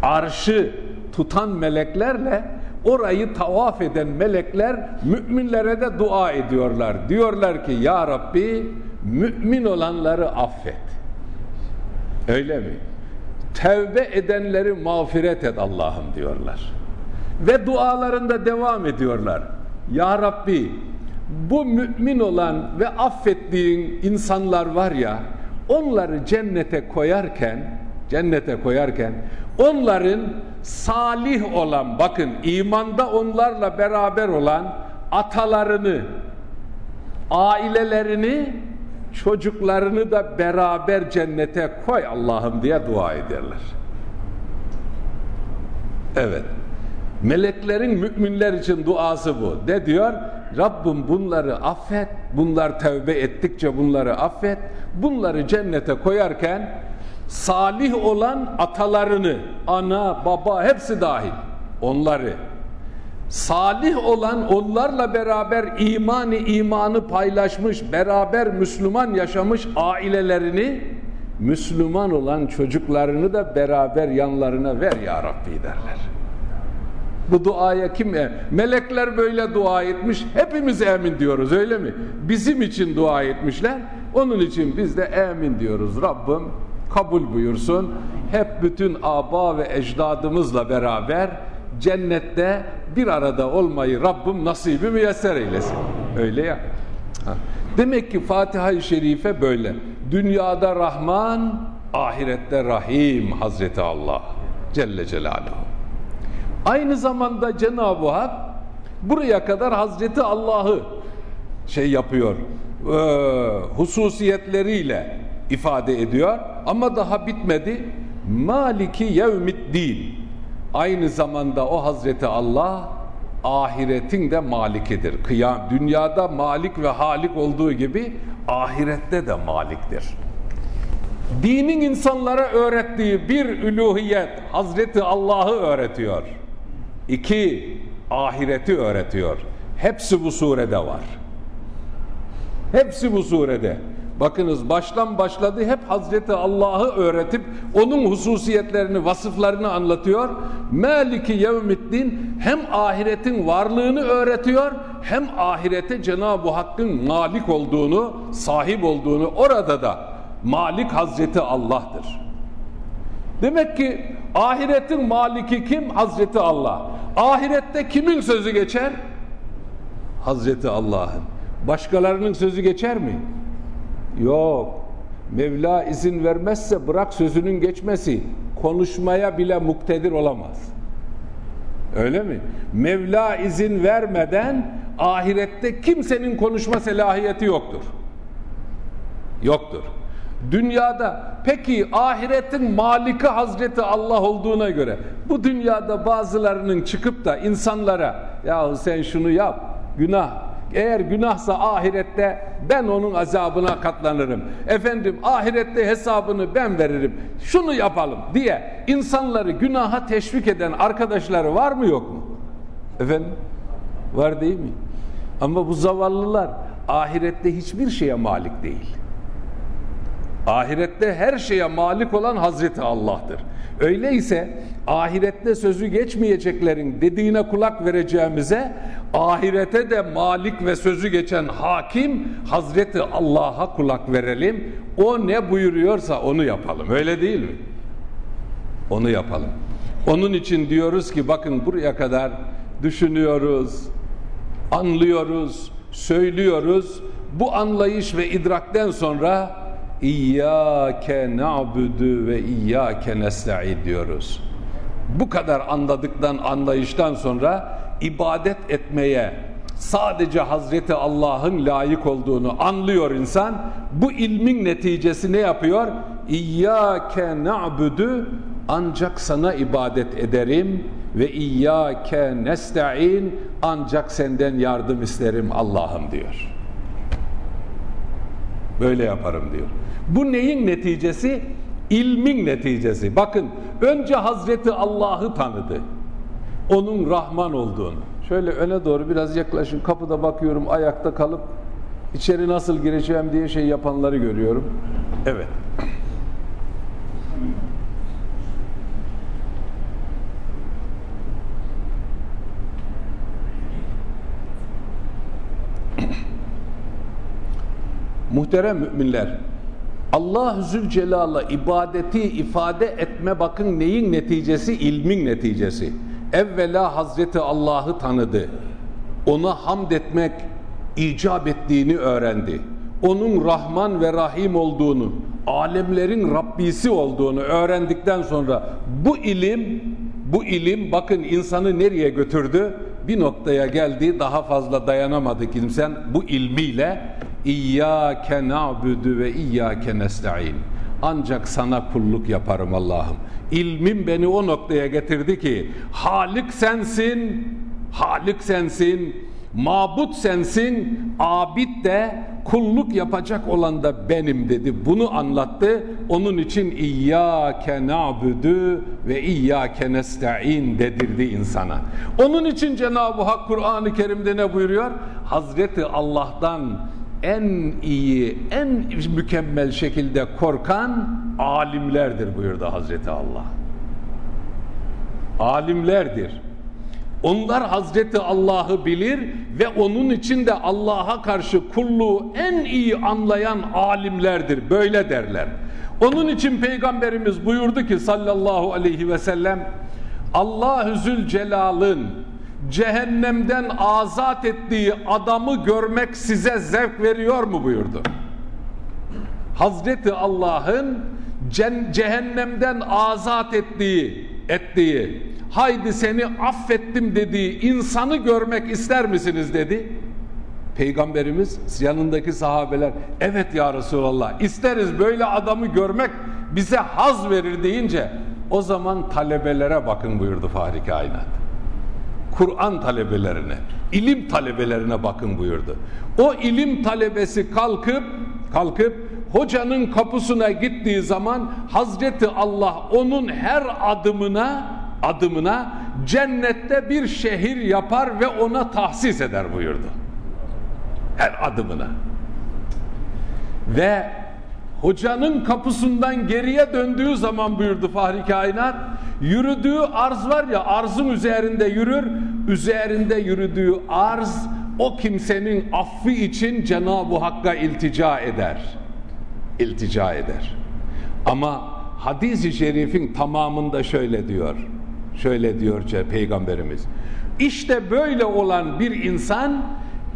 Arşı tutan meleklerle orayı tavaf eden melekler müminlere de dua ediyorlar. Diyorlar ki ya Rabbi mümin olanları affet. Öyle mi? Tevbe edenleri mağfiret et Allah'ım diyorlar. Ve dualarında devam ediyorlar. Ya Rabbi bu mümin olan ve affettiğin insanlar var ya onları cennete koyarken cennete koyarken onların salih olan bakın imanda onlarla beraber olan atalarını ailelerini çocuklarını da beraber cennete koy Allah'ım diye dua ederler. Evet. Meleklerin müminler için duası bu. Ne diyor? Rabbim bunları affet. Bunlar tevbe ettikçe bunları affet. Bunları cennete koyarken salih olan atalarını, ana, baba hepsi dahil. Onları salih olan onlarla beraber imanı imanı paylaşmış, beraber Müslüman yaşamış ailelerini Müslüman olan çocuklarını da beraber yanlarına ver ya Rabbi derler. Bu duaya kim e? Melekler böyle dua etmiş. Hepimiz emin diyoruz öyle mi? Bizim için dua etmişler. Onun için biz de emin diyoruz. Rabbim kabul buyursun. Hep bütün aba ve ecdadımızla beraber cennette bir arada olmayı Rabbim nasibi müyesser eylesin. Öyle ya. Demek ki Fatiha-i Şerife böyle. Dünyada Rahman, ahirette Rahim Hazreti Allah Celle Celaluhu. Aynı zamanda Cenab-ı Hak buraya kadar Hazreti Allah'ı şey yapıyor, e, hususiyetleriyle ifade ediyor ama daha bitmedi. Maliki yevmiddin. Aynı zamanda o Hazreti Allah ahiretin de malikidir. Kıyam, dünyada malik ve halik olduğu gibi ahirette de maliktir. Dinin insanlara öğrettiği bir üluhiyet Hazreti Allah'ı öğretiyor. İki, ahireti öğretiyor. Hepsi bu surede var. Hepsi bu surede. Bakınız baştan başladı hep Hazreti Allah'ı öğretip onun hususiyetlerini, vasıflarını anlatıyor. Maliki yevmiddin hem ahiretin varlığını öğretiyor hem ahirete Cenab-ı Hakk'ın malik olduğunu, sahip olduğunu orada da malik Hazreti Allah'tır. Demek ki ahiretin maliki kim? Hazreti Allah. Ahirette kimin sözü geçer? Hazreti Allah'ın. Başkalarının sözü geçer mi? Yok. Mevla izin vermezse bırak sözünün geçmesi. Konuşmaya bile muktedir olamaz. Öyle mi? Mevla izin vermeden ahirette kimsenin konuşma selahiyeti yoktur. Yoktur. Dünyada peki ahiretin maliki Hazreti Allah olduğuna göre bu dünyada bazılarının çıkıp da insanlara ya sen şunu yap günah eğer günahsa ahirette ben onun azabına katlanırım. Efendim ahirette hesabını ben veririm. Şunu yapalım diye insanları günaha teşvik eden arkadaşları var mı yok mu? Efendim? Var değil mi? Ama bu zavallılar ahirette hiçbir şeye malik değil. Ahirette her şeye malik olan Hazreti Allah'tır. Öyleyse ahirette sözü geçmeyeceklerin dediğine kulak vereceğimize ahirete de malik ve sözü geçen hakim Hazreti Allah'a kulak verelim. O ne buyuruyorsa onu yapalım. Öyle değil mi? Onu yapalım. Onun için diyoruz ki bakın buraya kadar düşünüyoruz, anlıyoruz, söylüyoruz. Bu anlayış ve idrakten sonra İyyâke na'budu ve iyyâke nesta'in diyoruz. Bu kadar anladıktan, anlayıştan sonra ibadet etmeye sadece Hazreti Allah'ın layık olduğunu anlıyor insan. Bu ilmin neticesi ne yapıyor? İyyâke na'budu ancak sana ibadet ederim ve iyyâke nesta'in ancak senden yardım isterim Allah'ım diyor. Böyle yaparım diyor. Bu neyin neticesi? İlmin neticesi. Bakın önce Hazreti Allah'ı tanıdı. Onun Rahman olduğunu. Şöyle öne doğru biraz yaklaşın. Kapıda bakıyorum ayakta kalıp içeri nasıl gireceğim diye şey yapanları görüyorum. Evet. Muhterem müminler, Allah Zülcelal'a ibadeti ifade etme bakın neyin neticesi? ilmin neticesi. Evvela Hazreti Allah'ı tanıdı. Ona hamd etmek icap ettiğini öğrendi. Onun Rahman ve Rahim olduğunu, alemlerin Rabbisi olduğunu öğrendikten sonra bu ilim, bu ilim bakın insanı nereye götürdü? Bir noktaya geldi, daha fazla dayanamadı kimsen bu ilmiyle İyyâke na'budu ve iyyâke nesta'in. Ancak sana kulluk yaparım Allah'ım. İlmim beni o noktaya getirdi ki Halik sensin, Halik sensin, mabut sensin, abid de kulluk yapacak olan da benim dedi. Bunu anlattı. Onun için İyyâke na'budu ve İyyâke nesta'in dedirdi insana. Onun için Cenab-ı Hak Kur'an-ı Kerim'de ne buyuruyor? Hazreti Allah'tan en iyi, en mükemmel şekilde korkan alimlerdir buyurdu Hazreti Allah. Alimlerdir. Onlar Hazreti Allah'ı bilir ve onun için de Allah'a karşı kulluğu en iyi anlayan alimlerdir. Böyle derler. Onun için Peygamberimiz buyurdu ki sallallahu aleyhi ve sellem Allah-u Zülcelal'ın cehennemden azat ettiği adamı görmek size zevk veriyor mu buyurdu. Hazreti Allah'ın cehennemden azat ettiği, ettiği, haydi seni affettim dediği insanı görmek ister misiniz dedi. Peygamberimiz yanındaki sahabeler evet ya Resulallah isteriz böyle adamı görmek bize haz verir deyince o zaman talebelere bakın buyurdu Fahri Kainat. Kur'an talebelerine, ilim talebelerine bakın buyurdu. O ilim talebesi kalkıp kalkıp hocanın kapısına gittiği zaman Hazreti Allah onun her adımına adımına cennette bir şehir yapar ve ona tahsis eder buyurdu. Her adımına. Ve hocanın kapısından geriye döndüğü zaman buyurdu Fahri Kainat yürüdüğü arz var ya arzın üzerinde yürür üzerinde yürüdüğü arz o kimsenin affı için Cenab-ı Hakk'a iltica eder. İltica eder. Ama hadis-i şerifin tamamında şöyle diyor şöyle diyor peygamberimiz. İşte böyle olan bir insan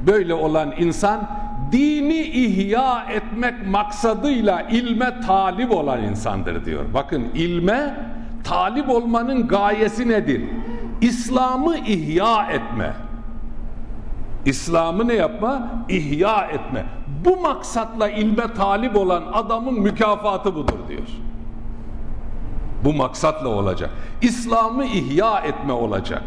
böyle olan insan dini ihya etmek maksadıyla ilme talip olan insandır diyor. Bakın ilme talip olmanın gayesi nedir? İslam'ı ihya etme. İslam'ı ne yapma? İhya etme. Bu maksatla ilme talip olan adamın mükafatı budur diyor. Bu maksatla olacak. İslam'ı ihya etme olacak.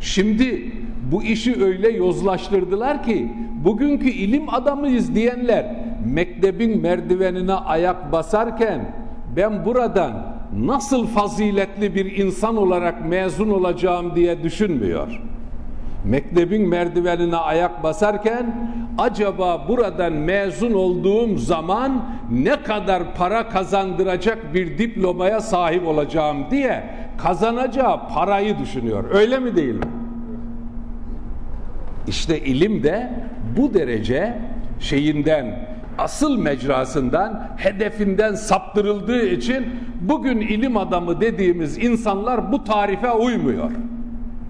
Şimdi bu işi öyle yozlaştırdılar ki bugünkü ilim adamıyız diyenler mektebin merdivenine ayak basarken ben buradan nasıl faziletli bir insan olarak mezun olacağım diye düşünmüyor. Mektebin merdivenine ayak basarken acaba buradan mezun olduğum zaman ne kadar para kazandıracak bir diplomaya sahip olacağım diye kazanacağı parayı düşünüyor. Öyle mi değil mi? İşte ilim de bu derece şeyinden asıl mecrasından hedefinden saptırıldığı için bugün ilim adamı dediğimiz insanlar bu tarife uymuyor.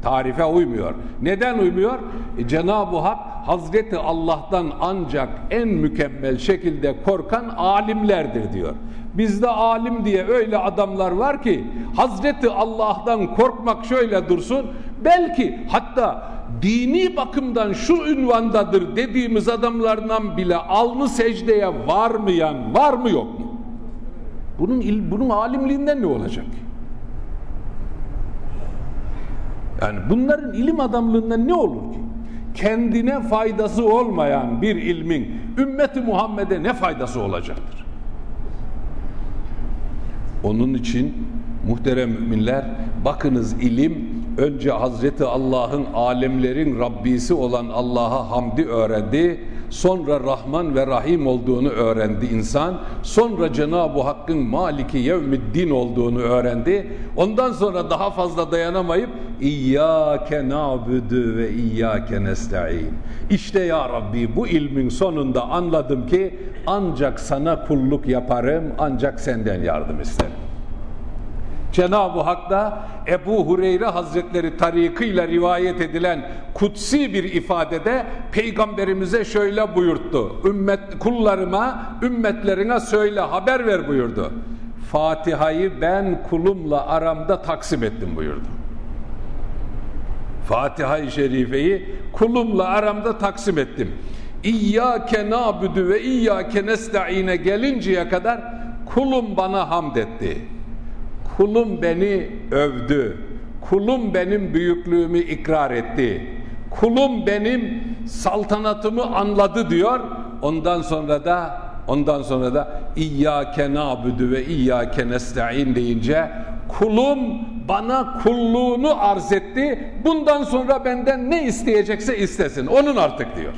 Tarife uymuyor. Neden uymuyor? E, Cenab-ı Hak Hazreti Allah'tan ancak en mükemmel şekilde korkan alimlerdir diyor. Bizde alim diye öyle adamlar var ki Hazreti Allah'tan korkmak şöyle dursun. Belki hatta dini bakımdan şu ünvandadır dediğimiz adamlardan bile alnı secdeye varmayan var mı yok mu? Bunun bunun alimliğinden ne olacak? Yani bunların ilim adamlığından ne olur ki? Kendine faydası olmayan bir ilmin ümmeti Muhammed'e ne faydası olacaktır? Onun için muhterem müminler bakınız ilim önce Hazreti Allah'ın alemlerin Rabbisi olan Allah'a hamdi öğrendi. Sonra Rahman ve Rahim olduğunu öğrendi insan. Sonra Cenab-ı Hakk'ın Maliki Yevmiddin olduğunu öğrendi. Ondan sonra daha fazla dayanamayıp İyyâke na'budu ve İyyâke nesta'in. İşte ya Rabbi bu ilmin sonunda anladım ki ancak sana kulluk yaparım, ancak senden yardım isterim. Cenab-ı Hak da Ebu Hureyre Hazretleri tarikıyla rivayet edilen kutsi bir ifadede peygamberimize şöyle buyurttu. Ümmet kullarıma, ümmetlerine söyle, haber ver buyurdu. Fatiha'yı ben kulumla aramda taksim ettim buyurdu. Fatiha-i Şerife'yi kulumla aramda taksim ettim. İyyâke nâbüdü ve iyyâke nesta'ine gelinceye kadar kulum bana hamd etti kulum beni övdü, kulum benim büyüklüğümü ikrar etti, kulum benim saltanatımı anladı diyor. Ondan sonra da ondan sonra da İyyâke nâbüdü ve İyyâke nesta'in deyince kulum bana kulluğunu arz etti. Bundan sonra benden ne isteyecekse istesin. Onun artık diyor.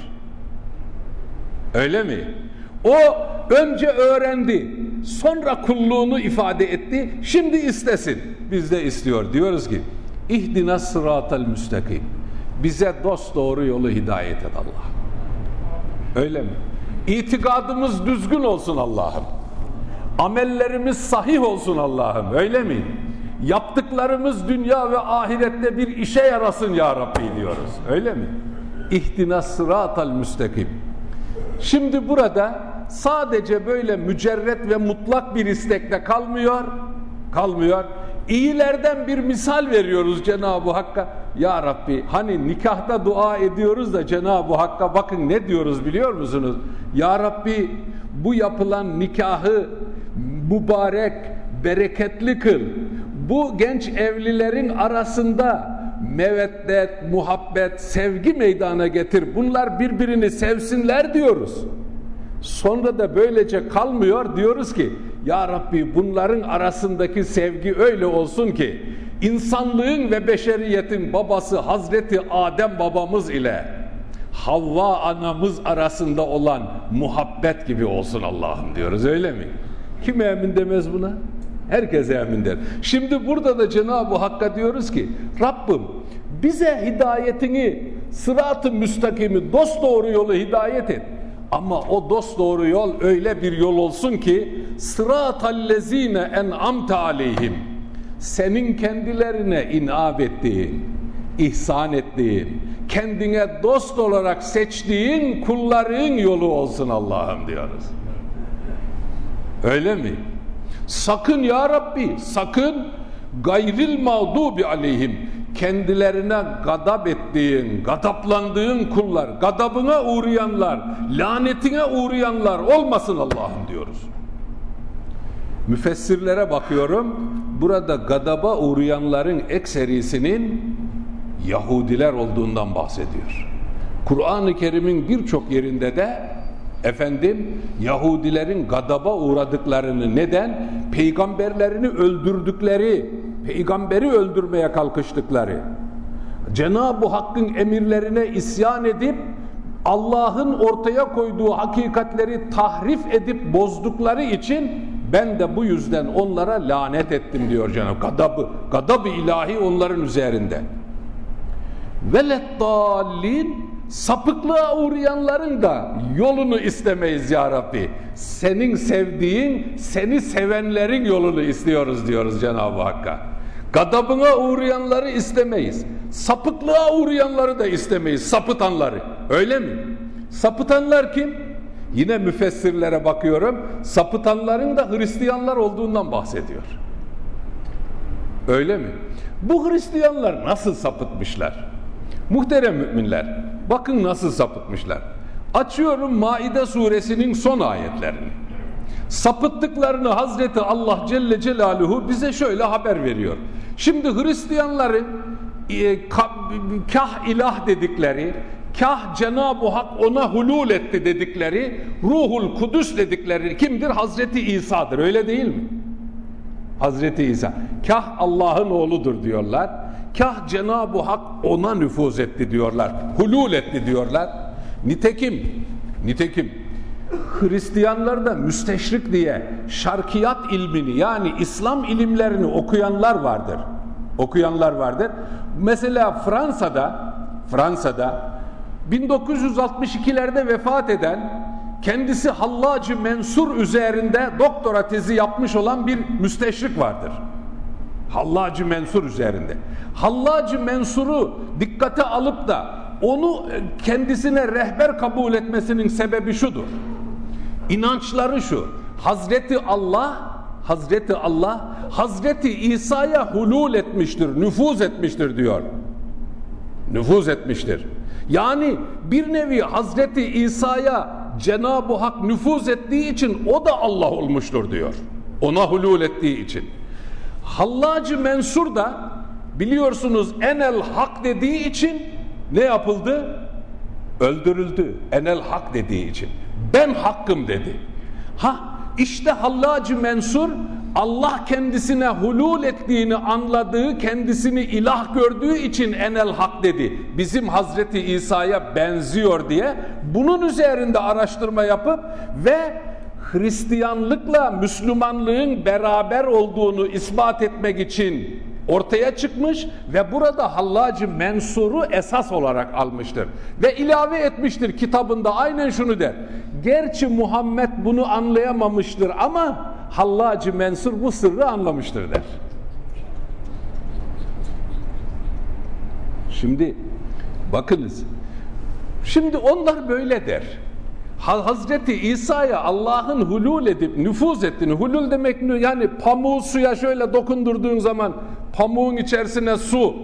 Öyle mi? O önce öğrendi, sonra kulluğunu ifade etti, şimdi istesin. Biz de istiyor. Diyoruz ki, İhdina sıratel müstakim. Bize dost doğru yolu hidayet et Allah. Öyle mi? İtikadımız düzgün olsun Allah'ım. Amellerimiz sahih olsun Allah'ım. Öyle mi? Yaptıklarımız dünya ve ahirette bir işe yarasın ya Rabbi diyoruz. Öyle mi? İhdina sıratel müstakim. Şimdi burada sadece böyle mücerret ve mutlak bir istekle kalmıyor, kalmıyor. İyilerden bir misal veriyoruz Cenab-ı Hakk'a. Ya Rabbi hani nikahta dua ediyoruz da Cenab-ı Hakk'a bakın ne diyoruz biliyor musunuz? Ya Rabbi bu yapılan nikahı mübarek, bereketli kıl. Bu genç evlilerin arasında meveddet, muhabbet, sevgi meydana getir. Bunlar birbirini sevsinler diyoruz. Sonra da böylece kalmıyor diyoruz ki Ya Rabbi bunların arasındaki sevgi öyle olsun ki insanlığın ve beşeriyetin babası Hazreti Adem babamız ile Havva anamız arasında olan muhabbet gibi olsun Allah'ım diyoruz öyle mi? Kim emin demez buna? Herkes emin der. Şimdi burada da Cenab-ı Hakk'a diyoruz ki Rabbim bize hidayetini sırat-ı müstakimi dost doğru yolu hidayet et. Ama o dost doğru yol öyle bir yol olsun ki sıratallezine en'amte aleyhim senin kendilerine inab ettiğin, ihsan ettiğin, kendine dost olarak seçtiğin kulların yolu olsun Allah'ım diyoruz. Öyle mi? Sakın ya Rabbi, sakın gayril mağdubi aleyhim kendilerine gadap ettiğin, gadaplandığın kullar, gadabına uğrayanlar, lanetine uğrayanlar olmasın Allah'ım diyoruz. Müfessirlere bakıyorum. Burada gadaba uğrayanların ekserisinin Yahudiler olduğundan bahsediyor. Kur'an-ı Kerim'in birçok yerinde de efendim Yahudilerin gadaba uğradıklarını neden? Peygamberlerini öldürdükleri, peygamberi öldürmeye kalkıştıkları, Cenab-ı Hakk'ın emirlerine isyan edip Allah'ın ortaya koyduğu hakikatleri tahrif edip bozdukları için ben de bu yüzden onlara lanet ettim diyor Cenab-ı Gadabı, gadabı ilahi onların üzerinde. Veleddallin sapıklığa uğrayanların da yolunu istemeyiz ya Rabbi. Senin sevdiğin, seni sevenlerin yolunu istiyoruz diyoruz Cenab-ı Hakk'a. Gadabına uğrayanları istemeyiz. Sapıklığa uğrayanları da istemeyiz. Sapıtanları. Öyle mi? Sapıtanlar kim? Yine müfessirlere bakıyorum. Sapıtanların da Hristiyanlar olduğundan bahsediyor. Öyle mi? Bu Hristiyanlar nasıl sapıtmışlar? Muhterem müminler, bakın nasıl sapıtmışlar. Açıyorum Maide suresinin son ayetlerini. Sapıttıklarını Hazreti Allah Celle Celaluhu bize şöyle haber veriyor. Şimdi Hristiyanların e, kah ilah dedikleri, kah Cenab-ı Hak ona hulul etti dedikleri, ruhul kudüs dedikleri kimdir? Hazreti İsa'dır öyle değil mi? Hazreti İsa. Kah Allah'ın oğludur diyorlar. Kah Cenab-ı Hak ona nüfuz etti diyorlar. Hulul etti diyorlar. Nitekim, nitekim Hristiyanlar da müsteşrik diye şarkiyat ilmini yani İslam ilimlerini okuyanlar vardır. Okuyanlar vardır. Mesela Fransa'da Fransa'da 1962'lerde vefat eden kendisi Hallacı Mensur üzerinde doktora tezi yapmış olan bir müsteşrik vardır. Hallacı Mensur üzerinde. Hallacı Mensur'u dikkate alıp da onu kendisine rehber kabul etmesinin sebebi şudur. İnançları şu. Hazreti Allah Hazreti Allah Hazreti İsa'ya hulul etmiştir, nüfuz etmiştir diyor. Nüfuz etmiştir. Yani bir nevi Hazreti İsa'ya Cenab-ı Hak nüfuz ettiği için o da Allah olmuştur diyor. Ona hulul ettiği için. Hallacı Mensur da biliyorsunuz enel hak dediği için ne yapıldı? Öldürüldü. Enel hak dediği için. Ben hakkım dedi. Ha işte Hallacı Mensur Allah kendisine hulul ettiğini anladığı, kendisini ilah gördüğü için enel hak dedi. Bizim Hazreti İsa'ya benziyor diye bunun üzerinde araştırma yapıp ve Hristiyanlıkla Müslümanlığın beraber olduğunu ispat etmek için ortaya çıkmış ve burada Hallacı Mensur'u esas olarak almıştır. Ve ilave etmiştir kitabında aynen şunu der. Gerçi Muhammed bunu anlayamamıştır ama Hallacı Mensur bu sırrı anlamıştır der. Şimdi bakınız. Şimdi onlar böyle der. Hazreti İsa'ya Allah'ın hulul edip nüfuz ettiğini, hulul demek yani pamuğu suya şöyle dokundurduğun zaman pamuğun içerisine su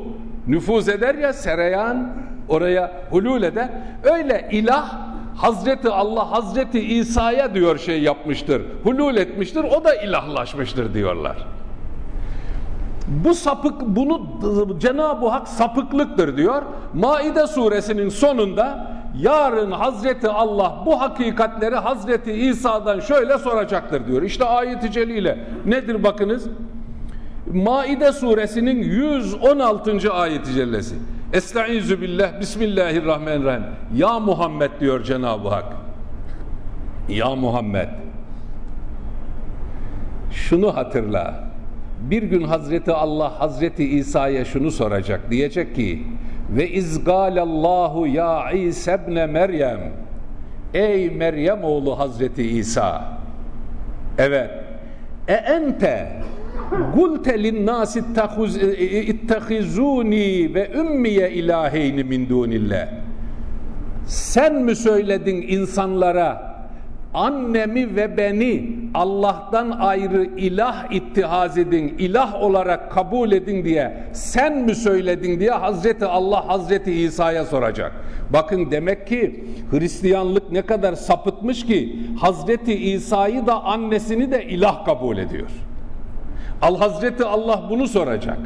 nüfuz eder ya sereyan oraya hulul eder. Öyle ilah Hazreti Allah Hazreti İsa'ya diyor şey yapmıştır. Hulul etmiştir. O da ilahlaşmıştır diyorlar. Bu sapık bunu Cenab-ı Hak sapıklıktır diyor. Maide suresinin sonunda yarın Hazreti Allah bu hakikatleri Hazreti İsa'dan şöyle soracaktır diyor. İşte ayet-i celile nedir bakınız? Maide suresinin 116. ayet-i cellesi. Estaizu billah, Bismillahirrahmanirrahim. Ya Muhammed diyor Cenab-ı Hak. Ya Muhammed. Şunu hatırla. Bir gün Hazreti Allah Hazreti İsa'ya şunu soracak. Diyecek ki ve izgalallahu ya İsa ibn Meryem. Ey Meryem oğlu Hazreti İsa. Evet. E ente Gulte linnâs ittehizûni ve ümmiye ilâheyni min dûnillah Sen mi söyledin insanlara annemi ve beni Allah'tan ayrı ilah ittihaz edin, ilah olarak kabul edin diye sen mi söyledin diye Hazreti Allah Hazreti İsa'ya soracak. Bakın demek ki Hristiyanlık ne kadar sapıtmış ki Hazreti İsa'yı da annesini de ilah kabul ediyor. Al Hazreti Allah bunu soracak.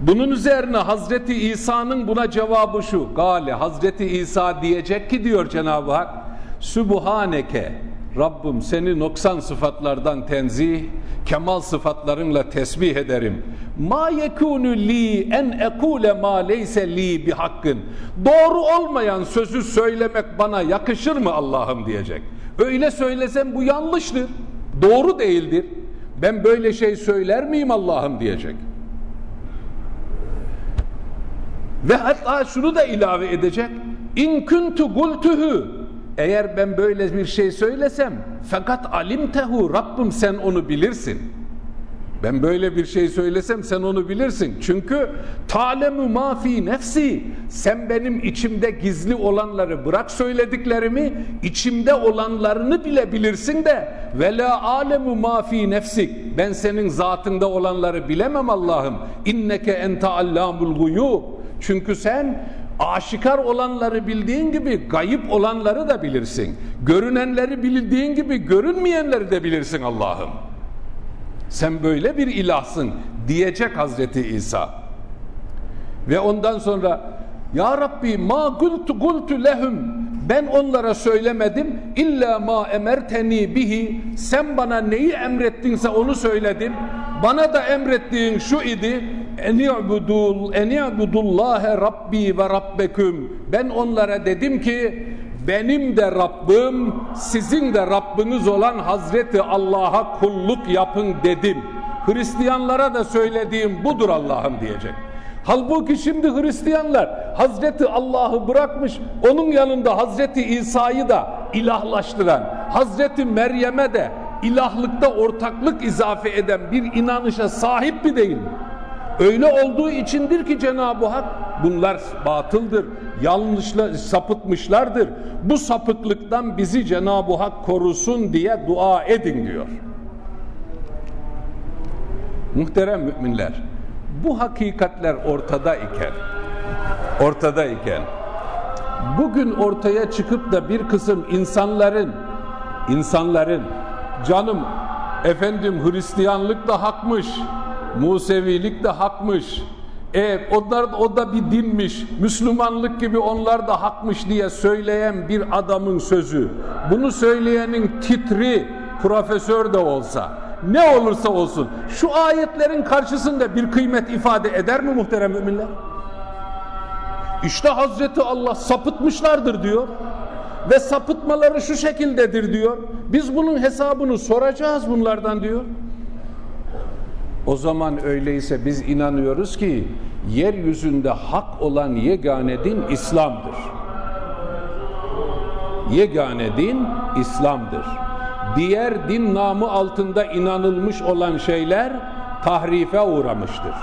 Bunun üzerine Hazreti İsa'nın buna cevabı şu. Gale Hazreti İsa diyecek ki diyor Cenab-ı Hak Sübhaneke Rabbim seni noksan sıfatlardan tenzih, kemal sıfatlarınla tesbih ederim. Ma yekunu li en ekule ma leyse li bi hakkın. Doğru olmayan sözü söylemek bana yakışır mı Allah'ım diyecek. Öyle söylesem bu yanlıştır. Doğru değildir. Ben böyle şey söyler miyim Allah'ım diyecek. Ve hatta şunu da ilave edecek. İn kuntu gultuhu eğer ben böyle bir şey söylesem fakat alimtehu Rabbim sen onu bilirsin. Ben böyle bir şey söylesem sen onu bilirsin. Çünkü talemu ma fi nefsi. Sen benim içimde gizli olanları bırak söylediklerimi, içimde olanlarını bile bilirsin de ve la alemu ma fi nefsik. Ben senin zatında olanları bilemem Allah'ım. İnneke ente allamul guyub. Çünkü sen aşikar olanları bildiğin gibi gayip olanları da bilirsin. Görünenleri bildiğin gibi görünmeyenleri de bilirsin Allah'ım. Sen böyle bir ilahsın diyecek Hazreti İsa. Ve ondan sonra Ya Rabbi ma gultu gultu lehum ben onlara söylemedim illa ma emerteni bihi sen bana neyi emrettinse onu söyledim bana da emrettiğin şu idi eni'budul eni'budullahe rabbi ve rabbeküm. Ben onlara dedim ki benim de Rabbim sizin de Rabbiniz olan Hazreti Allah'a kulluk yapın dedim. Hristiyanlara da söylediğim budur Allah'ım diyecek. Halbuki şimdi Hristiyanlar Hazreti Allah'ı bırakmış, onun yanında Hazreti İsa'yı da ilahlaştıran, Hazreti Meryem'e de ilahlıkta ortaklık izafe eden bir inanışa sahip mi değil mi? Öyle olduğu içindir ki Cenab-ı Hak bunlar batıldır, yanlışla sapıtmışlardır. Bu sapıklıktan bizi Cenab-ı Hak korusun diye dua edin diyor. Muhterem müminler, bu hakikatler ortada iken, ortada iken, bugün ortaya çıkıp da bir kısım insanların, insanların, canım efendim Hristiyanlık da hakmış, Musevilik de hakmış, e, onlar o da bir dinmiş, Müslümanlık gibi onlar da hakmış diye söyleyen bir adamın sözü, bunu söyleyenin titri profesör de olsa, ne olursa olsun şu ayetlerin karşısında bir kıymet ifade eder mi muhterem müminler? İşte Hazreti Allah sapıtmışlardır diyor ve sapıtmaları şu şekildedir diyor. Biz bunun hesabını soracağız bunlardan diyor. O zaman öyleyse biz inanıyoruz ki yeryüzünde hak olan yegane din İslam'dır. Yegane din İslam'dır diğer din namı altında inanılmış olan şeyler tahrife uğramıştır.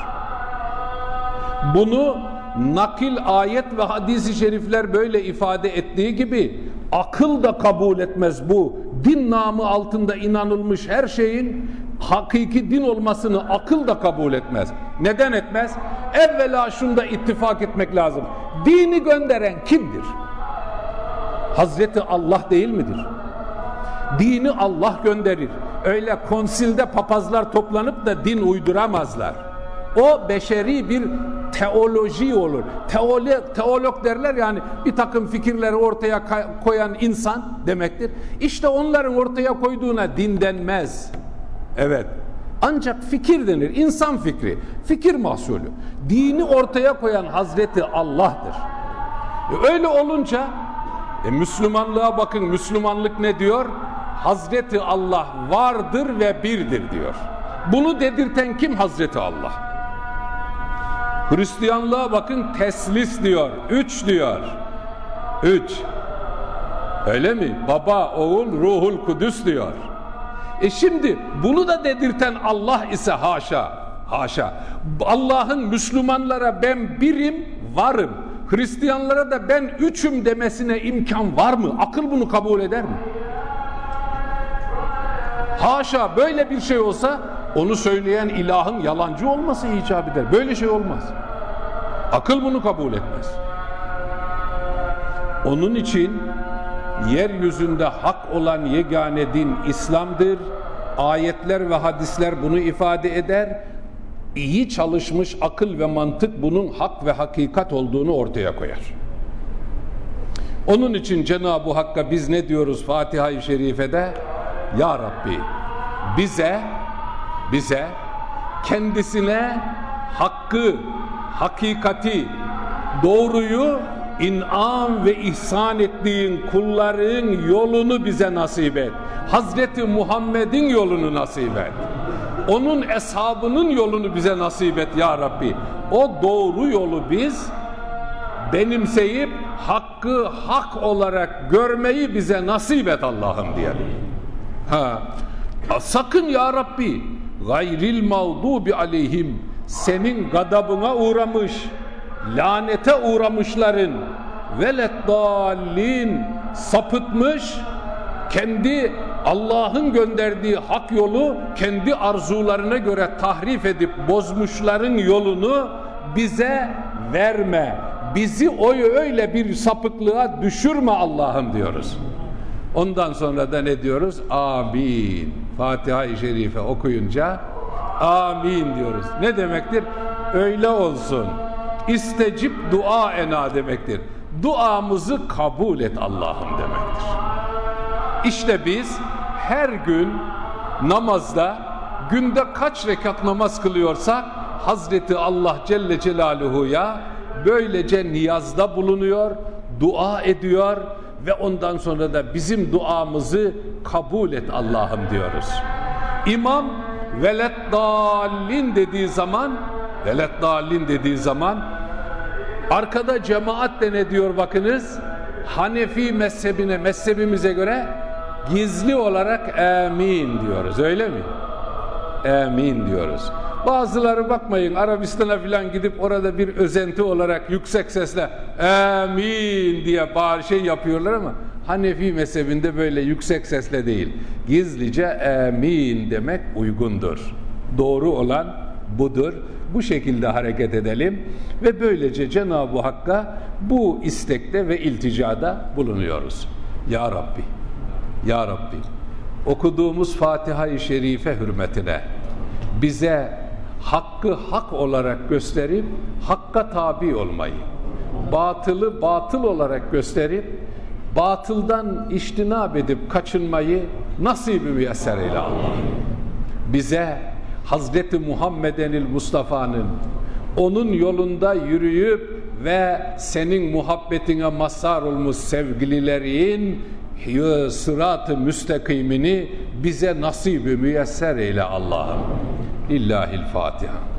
Bunu nakil ayet ve hadisi şerifler böyle ifade ettiği gibi akıl da kabul etmez bu. Din namı altında inanılmış her şeyin hakiki din olmasını akıl da kabul etmez. Neden etmez? Evvela şunda ittifak etmek lazım. Dini gönderen kimdir? Hazreti Allah değil midir? Dini Allah gönderir. öyle konsilde papazlar toplanıp da din uyduramazlar. O beşeri bir teoloji olur. Teolog, teolog derler yani bir takım fikirleri ortaya koyan insan demektir. İşte onların ortaya koyduğuna din denmez. Evet. Ancak fikir denir. İnsan fikri. Fikir mahsulü. Dini ortaya koyan Hazreti Allah'tır. E öyle olunca e Müslümanlığa bakın Müslümanlık ne diyor? Hazreti Allah vardır ve birdir diyor. Bunu dedirten kim? Hazreti Allah. Hristiyanlığa bakın teslis diyor. Üç diyor. Üç. Öyle mi? Baba, oğul, ruhul kudüs diyor. E şimdi bunu da dedirten Allah ise haşa. Haşa. Allah'ın Müslümanlara ben birim, varım. Hristiyanlara da ben üçüm demesine imkan var mı? Akıl bunu kabul eder mi? Haşa böyle bir şey olsa onu söyleyen ilahın yalancı olması icap eder. Böyle şey olmaz. Akıl bunu kabul etmez. Onun için yeryüzünde hak olan yegane din İslam'dır. Ayetler ve hadisler bunu ifade eder. İyi çalışmış akıl ve mantık bunun hak ve hakikat olduğunu ortaya koyar. Onun için Cenab-ı Hakk'a biz ne diyoruz Fatiha-i Şerife'de? Ya Rabbi bize bize kendisine hakkı, hakikati, doğruyu inam ve ihsan ettiğin kulların yolunu bize nasip et. Hazreti Muhammed'in yolunu nasip et. Onun eshabının yolunu bize nasip et ya Rabbi. O doğru yolu biz benimseyip hakkı hak olarak görmeyi bize nasip et Allah'ım diyelim. Ha. Sakın ya Rabbi gayril mağdubi aleyhim senin gadabına uğramış lanete uğramışların veleddallin sapıtmış kendi Allah'ın gönderdiği hak yolu kendi arzularına göre tahrif edip bozmuşların yolunu bize verme. Bizi o öyle bir sapıklığa düşürme Allah'ım diyoruz. Ondan sonra da ne diyoruz? Amin. Fatiha-i Şerife okuyunca amin diyoruz. Ne demektir? Öyle olsun. İstecip dua ena demektir. Duamızı kabul et Allah'ım demektir. İşte biz her gün namazda günde kaç rekat namaz kılıyorsak Hazreti Allah Celle Celaluhu'ya böylece niyazda bulunuyor, dua ediyor ve ondan sonra da bizim duamızı kabul et Allah'ım diyoruz. İmam velet dalin dediği zaman velet dalin dediği zaman arkada cemaat de ne diyor bakınız Hanefi mezhebine mezhebimize göre gizli olarak emin diyoruz öyle mi? Emin diyoruz. Bazıları bakmayın Arabistan'a filan gidip orada bir özenti olarak yüksek sesle emin diye bağır şey yapıyorlar ama Hanefi mezhebinde böyle yüksek sesle değil. Gizlice emin demek uygundur. Doğru olan budur. Bu şekilde hareket edelim ve böylece Cenab-ı Hakk'a bu istekte ve ilticada bulunuyoruz. Ya Rabbi, Ya Rabbi okuduğumuz Fatiha-i Şerife hürmetine bize hakkı hak olarak gösterip hakka tabi olmayı, batılı batıl olarak gösterip batıldan iştinab edip kaçınmayı nasibi müyesser eyle Allah. Bize Hazreti Muhammedenil Mustafa'nın onun yolunda yürüyüp ve senin muhabbetine mazhar olmuş sevgililerin sırat-ı müstakimini bize nasibi müyesser eyle Allah'ım. لله الفاتحة.